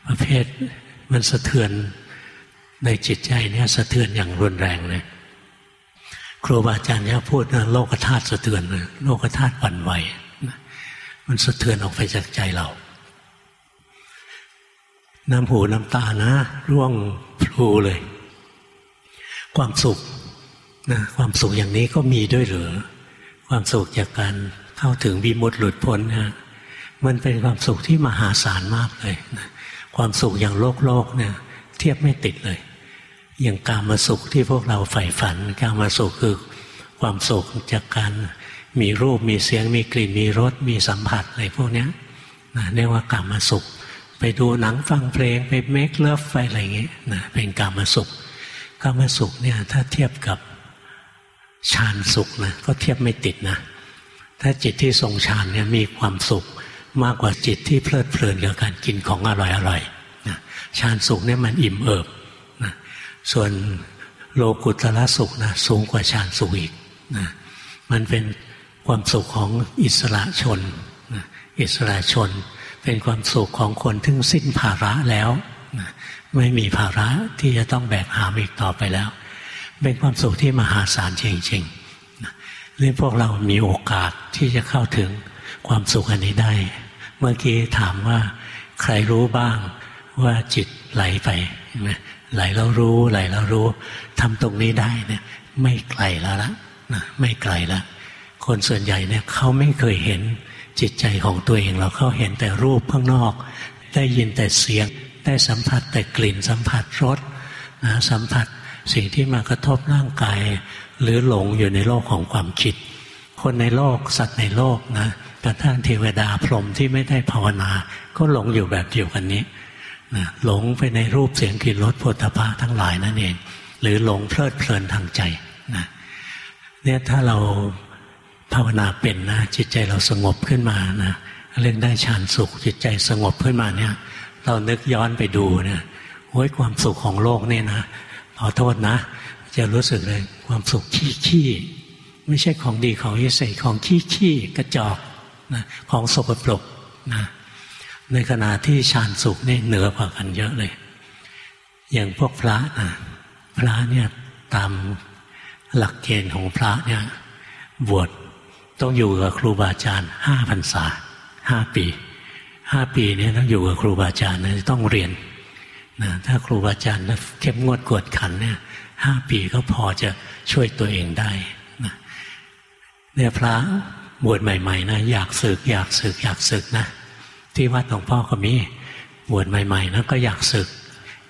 ประเภทมันสะเทือนในจิตใจเนี่ยสะเทือนอย่างรุนแรงเลย ครูบาอาจารย์เนี่ยพูดนะโลกธาตุสะเทือนเลยโลกธาตุปั่นไหวมันสะเทือนออกไปจากใจเรา น้ำหูน้ำตานะ ร่วงพลูเลย ความสุขนะความสุขอย่างนี้ก็มีด้วยหรือความสุขจากการเข้าถึงวิมุตติหลุดพ้นนะมันเป็นความสุขที่มหาศาลมากเลยนะความสุขอย่างโลกโลกเนี่ย เทียบไม่ติดเลย อย่างการมาสุขที่พวกเราใฝ่ฝัน การมาสุขคือความสุขจากการมีรูปมีเสียงมีกลิ่นมีรสมีสัมผัสอะไรพวกนี้นะเรียกว่าการมาสุข ไปดูหนังฟังเพลงไปเมคเลิฟไปอะไรเงี้ยนะเป็นการมาสุขการมาสุขเนี่ยถ้าเทียบกับฌานสุขนะก็เทียบไม่ติดนะ ถ้าจิตที่ทรงฌานเนี่ยมีความสุขมากกว่าจิตที่เพลิดเพลินกับการกินของอร่อยๆนะฌานสุขเนี่ยมันอิ่มเอิบ ส่วนโลกุตละสุขนะสูงกว่าฌานสุขอีกนะมันเป็นความสุขของอิสระชนนะอิสระชน เป็นความสุขของคนที่สิ้นภาระแล้วนะไม่มีภาระที่จะต้องแบกหามอีกต่อไปแล้ว เป็นความสุขที่มหาศาลจริงๆนี่พวกเรามีโอกาสที่จะเข้าถึงความสุขอันนี้ได้ เมื่อกี้ถามว่าใครรู้บ้างว่าจิตไหลไป ไหลแล้วรู้ไหลแล้วรู้ทำตรงนี้ได้เนี่ย ไม่ไกลแล้วละนะไม่ไกลละคนส่วนใหญ่เนี่ยเขาไม่เคยเห็นจิตใจของตัวเองเราเขาเห็นแต่รูปข้างนอก ได้ยินแต่เสียง ได้สัมผัสแต่กลิ่นสัมผัสรสนะสัมผัสสิ่งที่มากระทบร่างกาย หรือหลงอยู่ในโลกของความคิด คนในโลกสัตว์ในโลกนะกระทั่งเทวดาพรหมที่ไม่ได้ภาวนา ก็หลงอยู่แบบเดียวกันนี้ หลงไปในรูปเสียงกลิ่นรสโผฏฐะทั้งหลายนั่นเอง หรือหลงเพลิดเพลินทางใจนะเนี่ยถ้าเราภาวนาเป็นนะจิตใจเราสงบขึ้นมานะเรื่องได้ฌานสุข จิตใจสงบขึ้นมาเนี่ย เรานึกย้อนไปดูเนี่ยโอ้ยความสุขของโลกเนี่ยนะขอโทษนะ จะรู้สึกเลยความสุขขี้ขี้ไม่ใช่ของดีของวิเศษของขี้ขี้กระจอกนะของสกปรกนะ ในขณะที่ฌานสุขนี่เหนือกว่ากันเยอะเลย อย่างพวกพระนะพระเนี่ยตามหลักเกณฑ์ของพระเนี่ยบวชต้องอยู่กับครูบาอาจารย์ห้าพรรษาห้าปีห้าปีนี้ต้องอยู่กับครูบาอาจารย์นะต้องเรียนนะถ้าครูบาอาจารย์เข้มงวดกวดขันเนี่ยห้าปีก็พอจะช่วยตัวเองได้นะเนี่ยพระบวชใหม่ ๆ นะ อยากศึก อยากศึก อยากศึกนะ ที่วัดหลวงพ่อก็มีบวชใหม่ ๆนะก็อยากศึก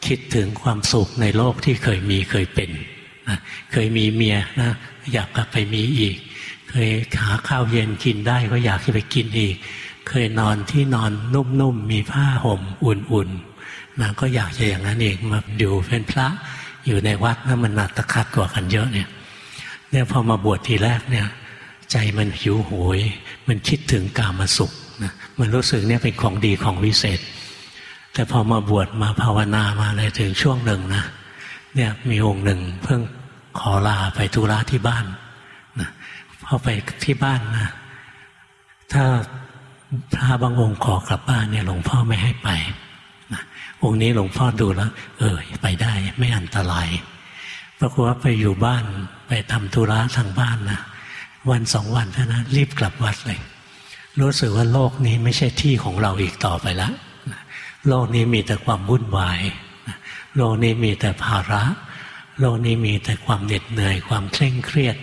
คิดถึงความสุขในโลกที่เคยมีเคยเป็นนะเคยมีเมียนะอยากกลับไปมีอีก เคยหาข้าวเย็นกินได้ก็อยากไปกินอีก เคยนอนที่นอนนุ่มๆมีผ้าห่มอุ่นๆนะก็อยากจะอย่างนั้นเองมาอยู่เป็นพระอยู่ในวัดนะมันนัตคัดกว่ากันเยอะเนี่ยเนี่ยพอมาบวชทีแรกเนี่ย ใจมันหิวโหย มันคิดถึงกามาสุข มันรู้สึกเนี่ยเป็นของดีของวิเศษ แต่พอมาบวชมาภาวนามาเลยถึงช่วงหนึ่งนะเนี่ยมีองค์หนึ่งเพิ่งขอลาไปธุระที่บ้านนะพอไปที่บ้านนะถ้าพระบางองค์ขอกลับบ้านเนี่ยหลวงพ่อไม่ให้ไปนะองค์นี้หลวงพ่อดูแล้ว เออไปได้ไม่อันตรายปรากฏว่าไปอยู่บ้านไปทำธุระทางบ้านนะวันสองวันเท่านั้นรีบกลับวัดเลย รู้สึกว่าโลกนี้ไม่ใช่ที่ของเราอีกต่อไปล้วโลกนี้มีแต่ความวุ่นวายโลกนี้มีแต่ภาระ โลกนี้มีแต่ความเหน็ดเหนื่อยความเคร่งเครียด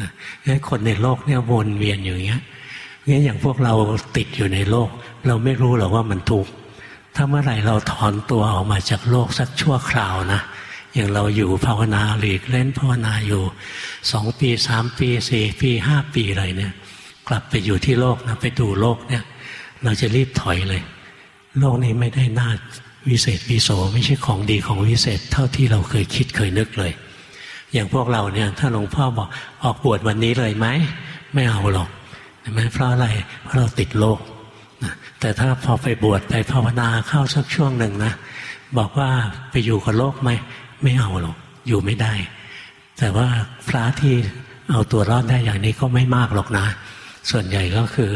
นะงั้นคนในโลกเนี่ยวนเวียนอย่างเงี้ยงั้นอย่างพวกเราติดอยู่ในโลก เราไม่รู้หรอกว่ามันทุกข์ถ้าเมื่อไหร่เราถอนตัวออกมาจากโลกสักชั่วคราวนะอย่างเราอยู่ภาวนาหลีกเล่นภาวนาอยู่สองปีสามปีสี่ปีห้าปีอะไรเนี่ย กลับไปอยู่ที่โลกนะไปดูโลกเนี่ย เราจะรีบถอยเลย โลกนี้ไม่ได้น่าวิเศษวิโสไม่ใช่ของดีของวิเศษ เท่าที่เราเคยคิดเคยนึกเลย อย่างพวกเราเนี่ย ถ้าหลวงพ่อบอกออกบวชวันนี้เลยไหมไม่เอาหรอกเห็นไหมเพราะอะไรเพราะเราติดโลกนะแต่ถ้าพอไปบวชไปภาวนาเข้าสักช่วงหนึ่งนะบอกว่าไปอยู่กับโลกไหมไม่เอาหรอกอยู่ไม่ได้ แต่ว่าพระที่เอาตัวรอดได้อย่างนี้ก็ไม่มากหรอกนะ ส่วนใหญ่ก็คือ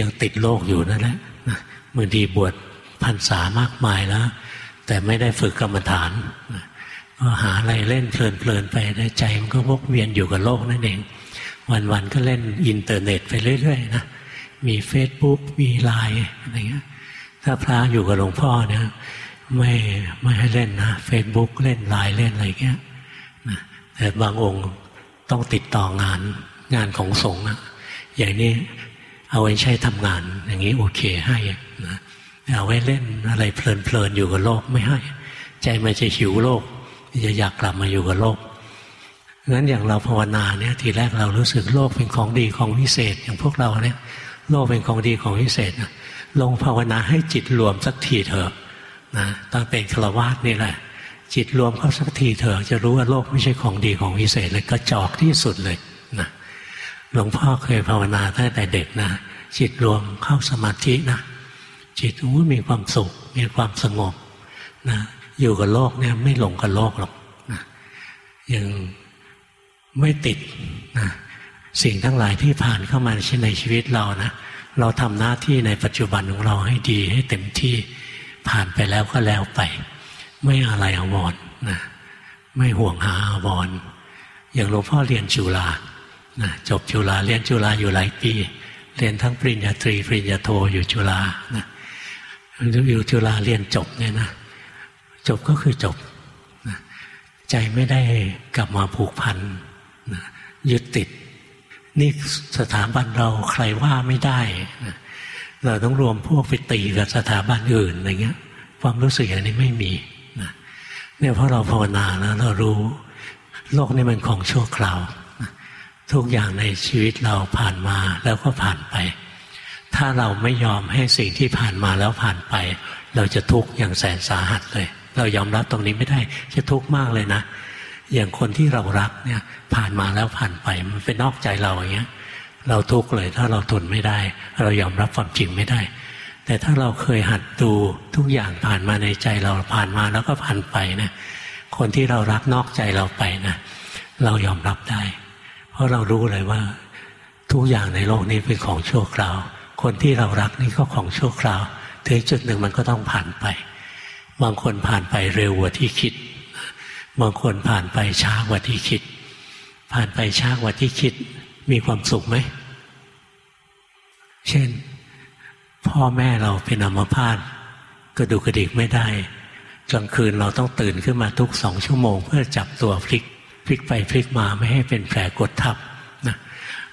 ยังติดโลกอยู่นั่นแหละบางทีบวชพรรษามากมายแล้ว แต่ไม่ได้ฝึกกรรมฐานก็หาอะไรเล่นเพลินๆไปในใจมันก็วกเวียนอยู่กับโลกนั่นเอง วันๆก็เล่นอินเทอร์เน็ตไปเรื่อยๆนะมีเฟซบุ๊กมีไลน์อะไรเงี้ยถ้าพระอยู่กับหลวงพ่อเนี่ยไม่ไม่ให้เล่นนะเฟซบุ๊กเล่นไลน์เล่นอะไรเงี้ยแต่บางองค์ต้องติดต่องาน งานของสงฆ์อย่างนี้เอาไว้ใช้ทำงาน อย่างนี้โอเคให้นะเอาไว้เล่นอะไรเพลินๆอยู่กับโลกไม่ให้ ใจมันจะหิวโลกจะอยากกลับมาอยู่กับโลกงั้นอย่างเราภาวนาเนี่ยทีแรกเรารู้สึกโลกเป็นของดีของวิเศษ อย่างพวกเราเนี่ย โลกเป็นของดีของวิเศษนะลงภาวนาให้จิตรวมสักทีเถอะนะตั้งเป็นฆราวาสนี่แหละ จิตรวมเข้าสักทีเถอะจะรู้ว่าโลกไม่ใช่ของดีของวิเศษเลยกระจอกที่สุดเลย หลวงพ่อเคยภาวนาตั้งแต่เด็กนะ จิตรวมเข้าสมาธินะ จิตอู้มีความสุข มีความสงบนะอยู่กับโลกเนี่ยไม่หลงกับโลกหรอกนะยังไม่ติดนะสิ่งทั้งหลายที่ผ่านเข้ามาในชีวิตเรานะ เราทำหน้าที่ในปัจจุบันของเราให้ดีให้เต็มที่ผ่านไปแล้วก็แล้วไป ไม่อะไรอาวรนะไม่ห่วงหาอาวรอย่างหลวงพ่อเรียนจุฬา จบจุฬาเรียนจุฬาอยู่หลายปี เรียนทั้งปริญญาตรีปริญญาโทอยู่จุฬานะอยู่จุฬาเรียนจบเนี่ยนะจบก็คือจบใจไม่ได้กลับมาผูกพันยึดติด นี่สถาบันเราใครว่าไม่ได้เราต้องรวมพวกไปตีกับสถาบันอื่นอะไรเงี้ย ความรู้สึกอย่างนี้ไม่มีเนี่ยเพราะเราภาวนาแล้วเรารู้ โลกนี้มันของชั่วคราว ทุกอย่างในชีวิตเราผ่านมาแล้วก็ผ่านไป ถ้าเราไม่ยอมให้สิ่งที่ผ่านมาแล้วผ่านไป เราจะทุกข์อย่างแสนสาหัสเลย เรายอมรับตรงนี้ไม่ได้ จะทุกข์มากเลยนะ อย่างคนที่เรารักเนี่ยผ่านมาแล้วผ่านไป มันเป็นนอกใจเราอย่างเงี้ย เราทุกข์เลยถ้าเราทนไม่ได้ เรายอมรับความจริงไม่ได้ แต่ถ้าเราเคยหัดดูทุกอย่างผ่านมาในใจเราผ่านมาแล้วก็ผ่านไปนะคนที่เรารักนอกใจเราไปนะเรายอมรับได้ เพราะเรารู้เลยว่า ทุกอย่างในโลกนี้เป็นของชั่วคราว คนที่เรารักนี่ก็ของชั่วคราวถึงจุดหนึ่งมันก็ต้องผ่านไป บางคนผ่านไปเร็วกว่าที่คิด บางคนผ่านไปช้ากว่าที่คิด ผ่านไปช้ากว่าที่คิด มีความสุขไหม เช่น พ่อแม่เราเป็นอัมพาตกระดูกกระดิกไม่ได้กลางคืนเราต้องตื่นขึ้นมาทุกสองชั่วโมง เพื่อจับตัวพลิก พลิกไปพลิกมาไม่ให้เป็นแผลกดทับนะ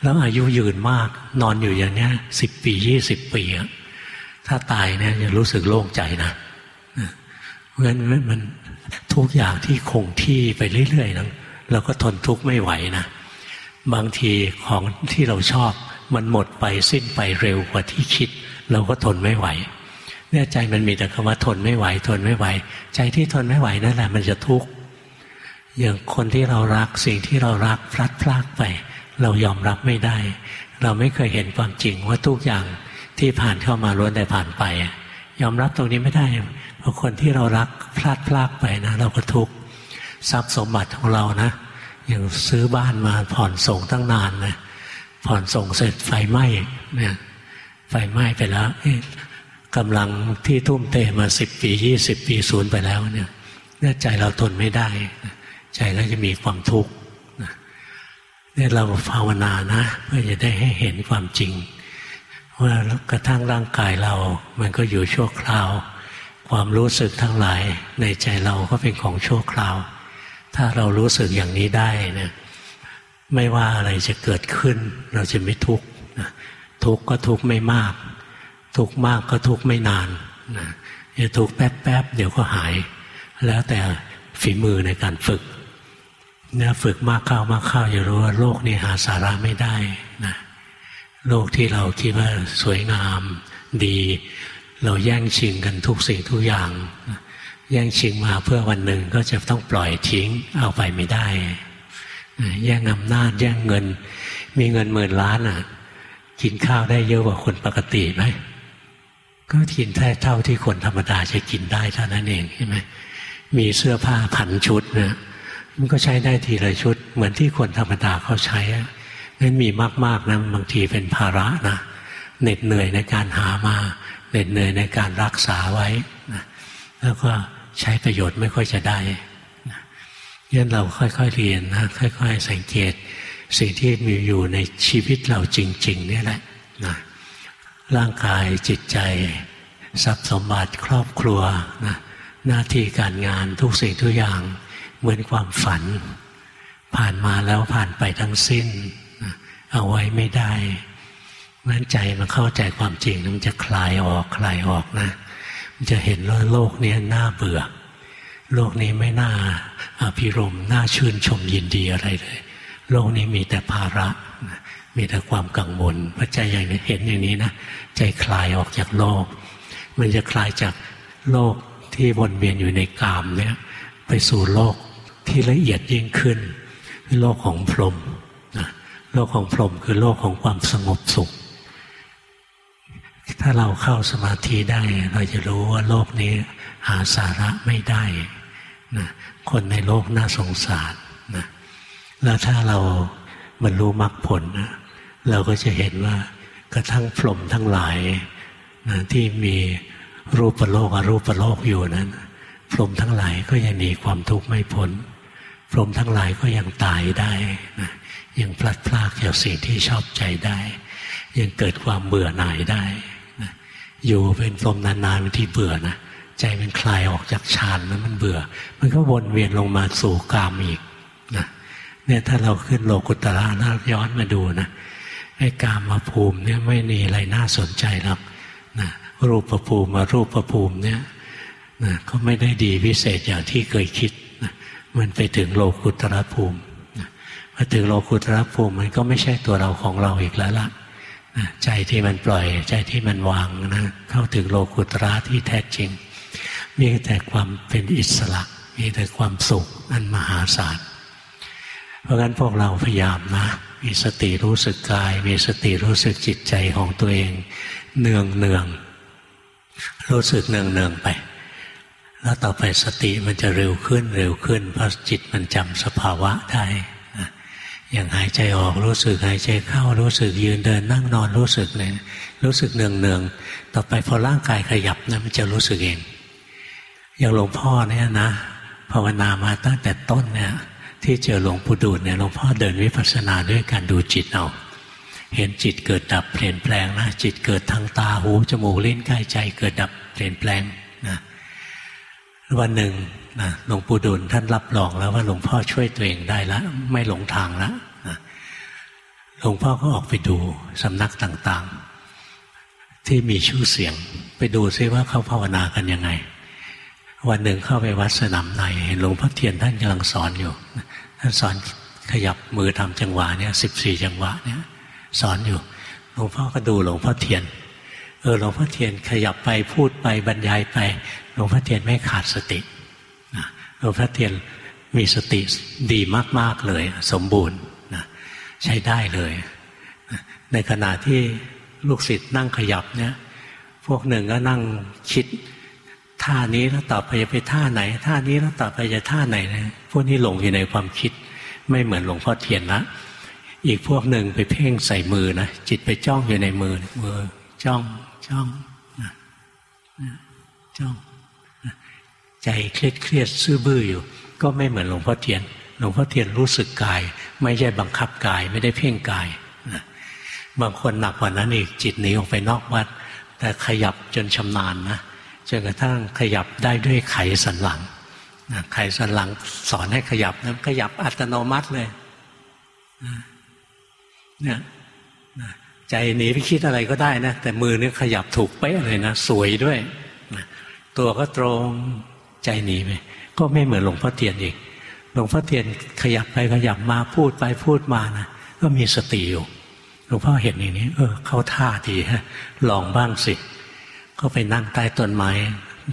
แล้วอายุยืนมากนอนอยู่อย่างนี้สิบปียี่สิบปีถ้าตายเนี่ยจะรู้สึกโล่งใจนะเพราะฉะนั้นมันทุกอย่างที่คงที่ไปเรื่อยๆนะเราก็ทนทุกข์ไม่ไหวนะบางทีของที่เราชอบมันหมดไปสิ้นไปเร็วกว่าที่คิด เราก็ทนไม่ไหวเนี่ยใจมันมีแต่คำว่าทนไม่ไหว ทนไม่ไหว ใจที่ทนไม่ไหวนั่นแหละมันจะทุกข์ อย่างคนที่เรารักสิ่งที่เรารักพลัดพรากไป เรายอมรับไม่ได้ เราไม่เคยเห็นความจริงว่าทุกอย่างที่ผ่านเข้ามาล้วนแต่ผ่านไป ยอมรับตรงนี้ไม่ได้เพราะคนที่เรารักพลาดพลากไปนะ เราก็ทุกข์ทรัพย์สมบัติของเรานะอย่างซื้อบ้านมาผ่อนส่งตั้งนานนะผ่อนส่งเสร็จไฟไหม้เนี่ยไฟไหม้ไปแล้วกำลังที่ทุ่มเทมาสิบปียี่สิบปีศูนย์ไปแล้วเนี่ยใจเราทนไม่ได้ ใจก็จะมีความทุกข์เนี่ยเราภาวนานะเพื่อจะได้ให้เห็นความจริง ว่ากระทั่งร่างกายเรา มันก็อยู่ชั่วคราว ความรู้สึกทั้งหลายในใจเราก็เป็นของชั่วคราว ถ้าเรารู้สึกอย่างนี้ได้เนี่ยไม่ว่าอะไรจะเกิดขึ้น เราจะไม่ทุกข์ทุกข์ก็ทุกข์ไม่มาก ทุกข์มากก็ทุกข์ไม่นานจะทุกข์แป๊บๆเดี๋ยวก็หาย แล้วแต่ฝีมือในการฝึก เนี่ยฝึกมากเข้ามากเข้าจะรู้ว่าโลกนี้หาสาระไม่ได้นะโลกที่เราคิดว่าสวยงามดี เราแย่งชิงกันทุกสิ่งทุกอย่าง แย่งชิงมาเพื่อวันหนึ่งก็จะต้องปล่อยทิ้งเอาไปไม่ได้ แย่งอำนาจแย่งเงิน มีเงินหมื่นล้านอะ กินข้าวได้เยอะกว่าคนปกติไหมก็กินแค่เท่าที่คนธรรมดาจะกินได้เท่านั้นเองใช่ไหมมีเสื้อผ้าพันชุดนะ มันก็ใช้ได้ทีละชุด เหมือนที่คนธรรมดาเขาใช้นั้นมีมากๆนะบางทีเป็นภาระนะเหน็ดเหนื่อยในการหามาเหน็ดเหนื่อยในการรักษาไว้นะแล้วก็ใช้ประโยชน์ไม่ค่อยจะได้ยันเราค่อยๆเรียนนะค่อย ๆ สังเกต สิ่งที่มีอยู่ในชีวิตเราจริง ๆ นี่แหละนะร่างกายจิตใจ ทรัพย์สมบัติครอบครัวนะหน้าที่การงานทุกสิ่งทุกอย่าง เหมือนความฝัน ผ่านมาแล้วผ่านไปทั้งสิ้น เอาไว้ไม่ได้เมื่อใจมันเข้าใจความจริงมันจะคลายออกคลายออกนะ มันจะเห็นว่าโลกนี้น่าเบื่อ โลกนี้ไม่น่าอภิรมน่าชื่นชมยินดีอะไรเลย โลกนี้มีแต่ภาระมีแต่ความกังวลพระใจอย่างนี้เห็นอย่างนี้นะใจคลายออกจากโลก มันจะคลายจากโลกที่วนเวียนอยู่ในกามเนี่ยไปสู่โลก ที่ละเอียดยิ่งขึ้นคือโลกของพรหมนะโลกของพรหมคือโลกของความสงบสุข ถ้าเราเข้าสมาธิได้ เราจะรู้ว่าโลกนี้หาสาระไม่ได้นะคนในโลกน่าสงสารนะแล้วถ้าเราบรรลุมรรคผลนะเราก็จะเห็นว่ากระทั่งพรหมทั้งหลายนะที่มีรูปโลกอรูปโลกอยู่นั้นพรหมทั้งหลายก็ยังหนีความทุกข์ไม่พ้น พรหมทั้งหลายก็ยังตายได้นะยังพลัดพรากจากสิ่งที่ชอบใจได้ ยังเกิดความเบื่อหน่ายได้นะอยู่เป็นลมนานๆบางทีเบื่อนะใจมันคลายออกจากฌานแล้วมันเบื่อ มันก็วนเวียนลงมาสู่กามอีกนะเนี่ยถ้าเราขึ้นโลกุตระแล้วย้อนมาดูนะไอ้กามาภูมิเนี่ยไม่มีอะไรน่าสนใจหรอกนะรูปภูมิมารูปภูมิเนี่ยนะก็ไม่ได้ดีพิเศษอย่างที่เคยคิด มันไปถึงโลกุตระภูมิพอถึงโลกุตระภูมิมันก็ไม่ใช่ตัวเราของเราอีกแล้วละนะใจที่มันปล่อยใจที่มันวางนะเข้าถึงโลกุตระที่แท้จริง มีแต่ความเป็นอิสระ มีแต่ความสุขอันมหาศาลเพราะงั้นพวกเราพยายามนะ มีสติรู้สึกกาย มีสติรู้สึกจิตใจของตัวเอง เนืองเนืองรู้สึกเนืองเนืองไป แล้วต่อไปสติมันจะเร็วขึ้นเร็วขึ้นเพราะจิตมันจำสภาวะได้อย่างหายใจออกรู้สึกหายใจเข้ารู้สึกยืนเดินนั่งนอนรู้สึกเลยรู้สึกเนืองเนืองต่อไปพอร่างกายขยับนะมันจะรู้สึกเอง อย่างหลวงพ่อเนี่ยนะภาวนามาตั้งแต่ต้นเนี่ย ที่เจอหลวงปู่ดูลเนี่ยหลวงพ่อเดินวิปัสสนาด้วยการดูจิตเอาเห็นจิตเกิดดับเปลี่ยนแปลงนะจิตเกิดทางตาหูจมูกลิ้นกายใจเกิดดับเปลี่ยนแปลงนะ วันหนึ่งนะหลวงปู่ดูลท่านรับรองแล้วว่าหลวงพ่อช่วยตัวเองได้แล้วไม่หลงทางแล้วนะหลวงพ่อก็ออกไปดูสำนักต่างๆ ที่มีชื่อเสียง ไปดูซิว่าเขาภาวนากันยังไง วันหนึ่งเข้าไปวัดสนามในเห็นหลวงพ่อเทียนท่านกำลังสอนอยู่ท่านสอนขยับมือทำจังหวะเนี่ยสิบสี่จังหวะเนี่ยสอนอยู่หลวงพ่อก็ดูหลวงพ่อเทียน เออหลวงพ่อเทียนขยับไปพูดไปบรรยายไปหลวงพ่อเทียนไม่ขาดสติหลวงพ่อเทียนมีสติดีมาก ๆเลย สมบูรณ์นะใช้ได้เลย ในขณะที่ลูกศิษย์นั่งขยับเนี่ย พวกหนึ่งก็นั่งคิดท่านี้แล้วต่อไปจะไปท่าไหน ท่านี้แล้วต่อไปจะท่าไหนนะพวกนี้หลงอยู่ในความคิด ไม่เหมือนหลวงพ่อเทียนละอีกพวกหนึ่งไปเพ่งใส่มือนะจิตไปจ้องอยู่ในมือมือจ้อง จ้องจ้องใจเครียดเครียดซื่อบื้ออยู่ ก็ไม่เหมือนหลวงพ่อเทียน หลวงพ่อเทียนรู้สึกกาย ไม่ใช่บังคับกายไม่ได้เพ่งกายบางคนหนักกว่านั้นอีกจิตหนีออกไปนอกวัด แต่ขยับจนชำนาญนะจนกระทั่งขยับได้ด้วยไขสันหลังไขสันหลังสอนให้ขยับนะขยับอัตโนมัติเลยเนี่ย ใจหนีไปคิดอะไรก็ได้นะ แต่มือนี่ขยับถูกเป๊ะเลยนะสวยด้วย ตัวก็ตรงใจหนีไปก็ไม่เหมือนหลวงพ่อเทียนอีกหลวงพ่อเทียนขยับไปขยับมาพูดไปพูดมานะก็มีสติอยู่หลวงพ่อเห็นอย่างนี้ เออ เข้าท่าดีฮะลองบ้างสิ ก็ไปนั่งใต้ต้นไม้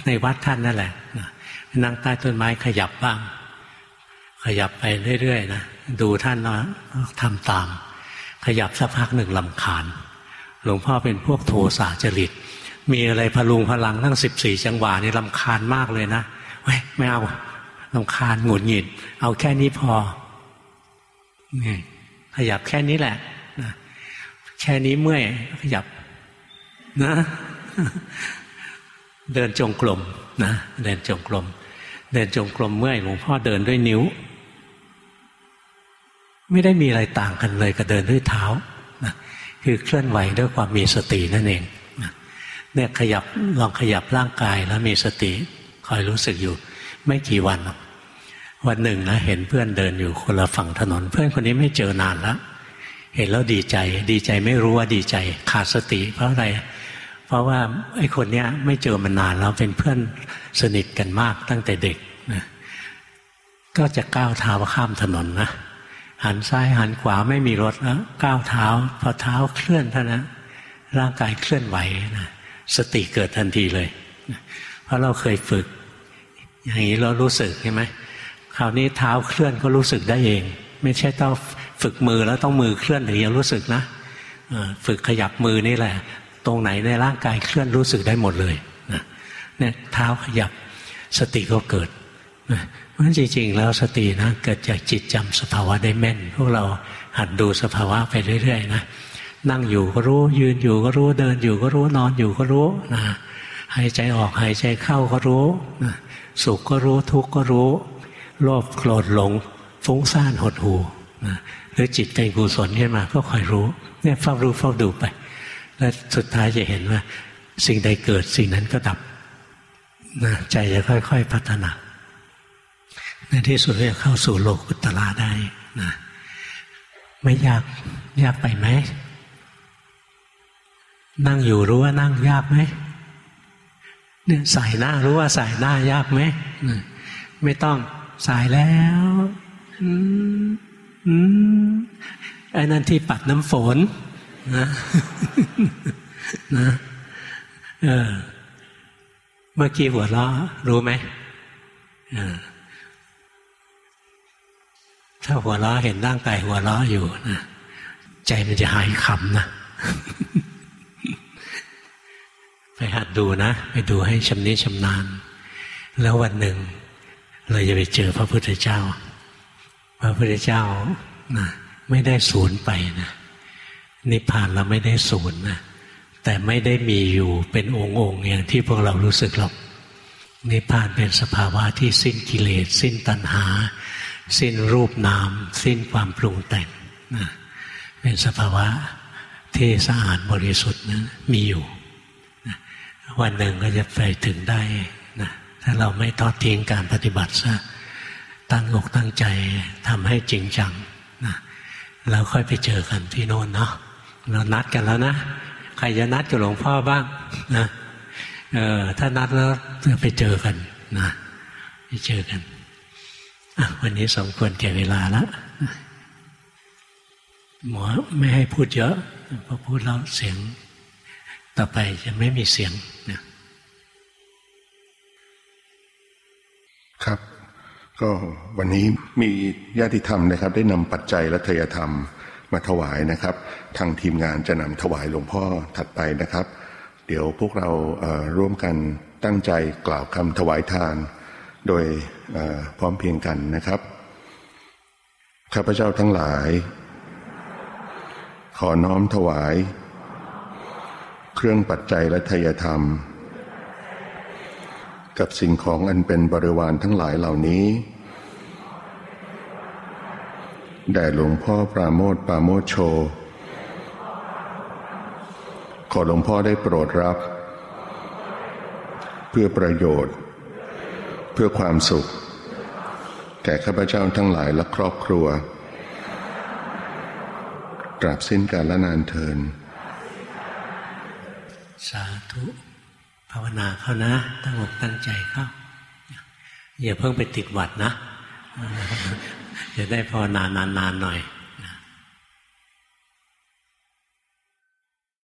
ในวัดท่านนั่นแหละนั่งใต้ต้นไม้ขยับบ้าง ขยับไปเรื่อยๆนะดูท่านนะทำตาม ขยับสักพักหนึ่งลำคาญ หลวงพ่อเป็นพวกโทสะจริต มีอะไรพลุงพลังทั้งสิบสี่จังหวะนี่ลำคาญมากเลยนะเว้ยไม่เอาลำคาญหงุดหงิด เอาแค่นี้พอนี่ขยับแค่นี้แหละนะแค่นี้เมื่อยขยับนะ เดินจงกรมนะ เดินจงกรมเดินจงกรมเมื่อยหลวงพ่อเดินด้วยนิ้ว ไม่ได้มีอะไรต่างกันเลยกับเดินด้วยเท้านะคือเคลื่อนไหวด้วยความมีสตินั่นเองเนี่ยขยับลองขยับร่างกายแล้วมีสติคอยรู้สึกอยู่ ไม่กี่วันวันหนึ่งนะเห็นเพื่อนเดินอยู่คนละฝั่งถนน เพื่อนคนนี้ไม่เจอนานแล้วเห็นแล้วดีใจ ดีใจไม่รู้ว่าดีใจ ขาดสติ เพราะอะไร เพราะว่าไอ้คนเนี้ยไม่เจอมานานแล้วเป็นเพื่อนสนิทกันมากตั้งแต่เด็กนะก็จะก้าวเท้าข้ามถนนนะ หันซ้ายหันขวาไม่มีรถแล้วก้าวเท้า พอเท้าเคลื่อนเท่านั้นร่างกายเคลื่อนไหวนะสติเกิดทันทีเลย เพราะเราเคยฝึก อย่างนี้เรารู้สึกใช่ไหมคราวนี้เท้าเคลื่อนก็รู้สึกได้เอง ไม่ใช่ต้องฝึกมือแล้วต้องมือเคลื่อนถึงจะรู้สึกนะฝึกขยับมือนี่แหละ ตรงไหนในร่างกายเคลื่อนรู้สึกได้หมดเลยเนี่ยเท้าขยับสติก็เกิด ราะฉะนั้นจริง ๆ แล้วสตินะเกิดจากจิตจำสภาวะได้แม่น พวกเราหัดดูสภาวะไปเรื่อยๆนะนั่งอยู่ก็รู้ ยืนอยู่ก็รู้เดินอยู่ก็รู้นอนอยู่ก็รู้นะหายใจออกหายใจเข้าก็รู้นะสุขก็รู้ทุกข์ก็รู้โลภโกรธหลงฟุ้งซ่านหดหูนะหรือจิตเป็นกุศลขึ้นมาก็คอยรู้เนี่ยเฝ้ารู้เฝ้าดูไป แล้วสุดท้ายจะเห็นว่า สิ่งใดเกิดสิ่งนั้นก็ดับนะใจจะค่อย ๆ พัฒนา ในที่สุดจะเข้าสู่โลกุตละได้นะไม่ยากยากไปไหมนั่งอยู่รู้ว่านั่งยากไหมเนี่ยสายหน้ารู้ว่าสายหน้ายากไหมไม่ต้องสายแล้วอืมอืมไอ้นั่นที่ปัดน้ำฝนนะนะเออเมื่อกี้หัวเราะรู้ไหม ถ้าหัวเราะเห็นร่างกายหัวเราะอยู่นะใจมันจะหายขำนะ ไปหัดดูนะ ไปดูให้ชำนิชำนาญ แล้ววันหนึ่ง เราจะไปเจอพระพุทธเจ้า พระพุทธเจ้านะไม่ได้ศูนย์ไปนะนิพพานเราไม่ได้ศูนย์นะแต่ไม่ได้มีอยู่เป็นองค์องค์อย่างที่พวกเรารู้สึกหรอกนิพพานเป็นสภาวะที่สิ้นกิเลส สิ้นตัณหา สิ้นรูปนาม สิ้นความปรุงแต่งนะเป็นสภาวะที่สะอาดบริสุทธิ์นะมีอยู่นะวันหนึ่งก็จะไปถึงได้นะถ้าเราไม่ทอดทิ้งการปฏิบัติซะตั้งอกตั้งใจทำให้จริงจังนะแล้วค่อยไปเจอกันที่โน่นเนาะเรานัดกันแล้วนะ ใครจะนัดกับหลวงพ่อบ้างนะเออถ้านัดแล้วจะไปเจอกันนะไปเจอกัน วันนี้สมควรแก่เวลาล้วหมอไม่ให้พูดเยอะเพราะพูดแล้วเสียง ต่อไปจะไม่มีเสียงนะครับ ก็วันนี้มีญาติธรรมนะครับ ได้นำปัจจัยและทยธรรมมาถวายนะครับ ทางทีมงานจะนำถวายหลวงพ่อถัดไปนะครับ เดี๋ยวพวกเราร่วมกันตั้งใจกล่าวคำถวายทาน โดยพร้อมเพียงกันนะครับข้าพเจ้าทั้งหลาย ขอน้อมถวาย เครื่องปัจจัยและทยธรรม กับสิ่งของอันเป็นบริวารทั้งหลายเหล่านี้แด่หลวงพ่อปราโมทปราโมทโช ขอหลวงพ่อได้โปรดรับ เพื่อประโยชน์ พื่อความสุข แก่ข้าพเจ้าทั้งหลายและครอบครัวตราบสิ้นกาลนานเทิน สาธุภาวนาเข้านะ ตั้งอกตั้งใจเข้า อย่าเพิ่งไปติดหวัดนะ จะได้พอนานนานหน่อย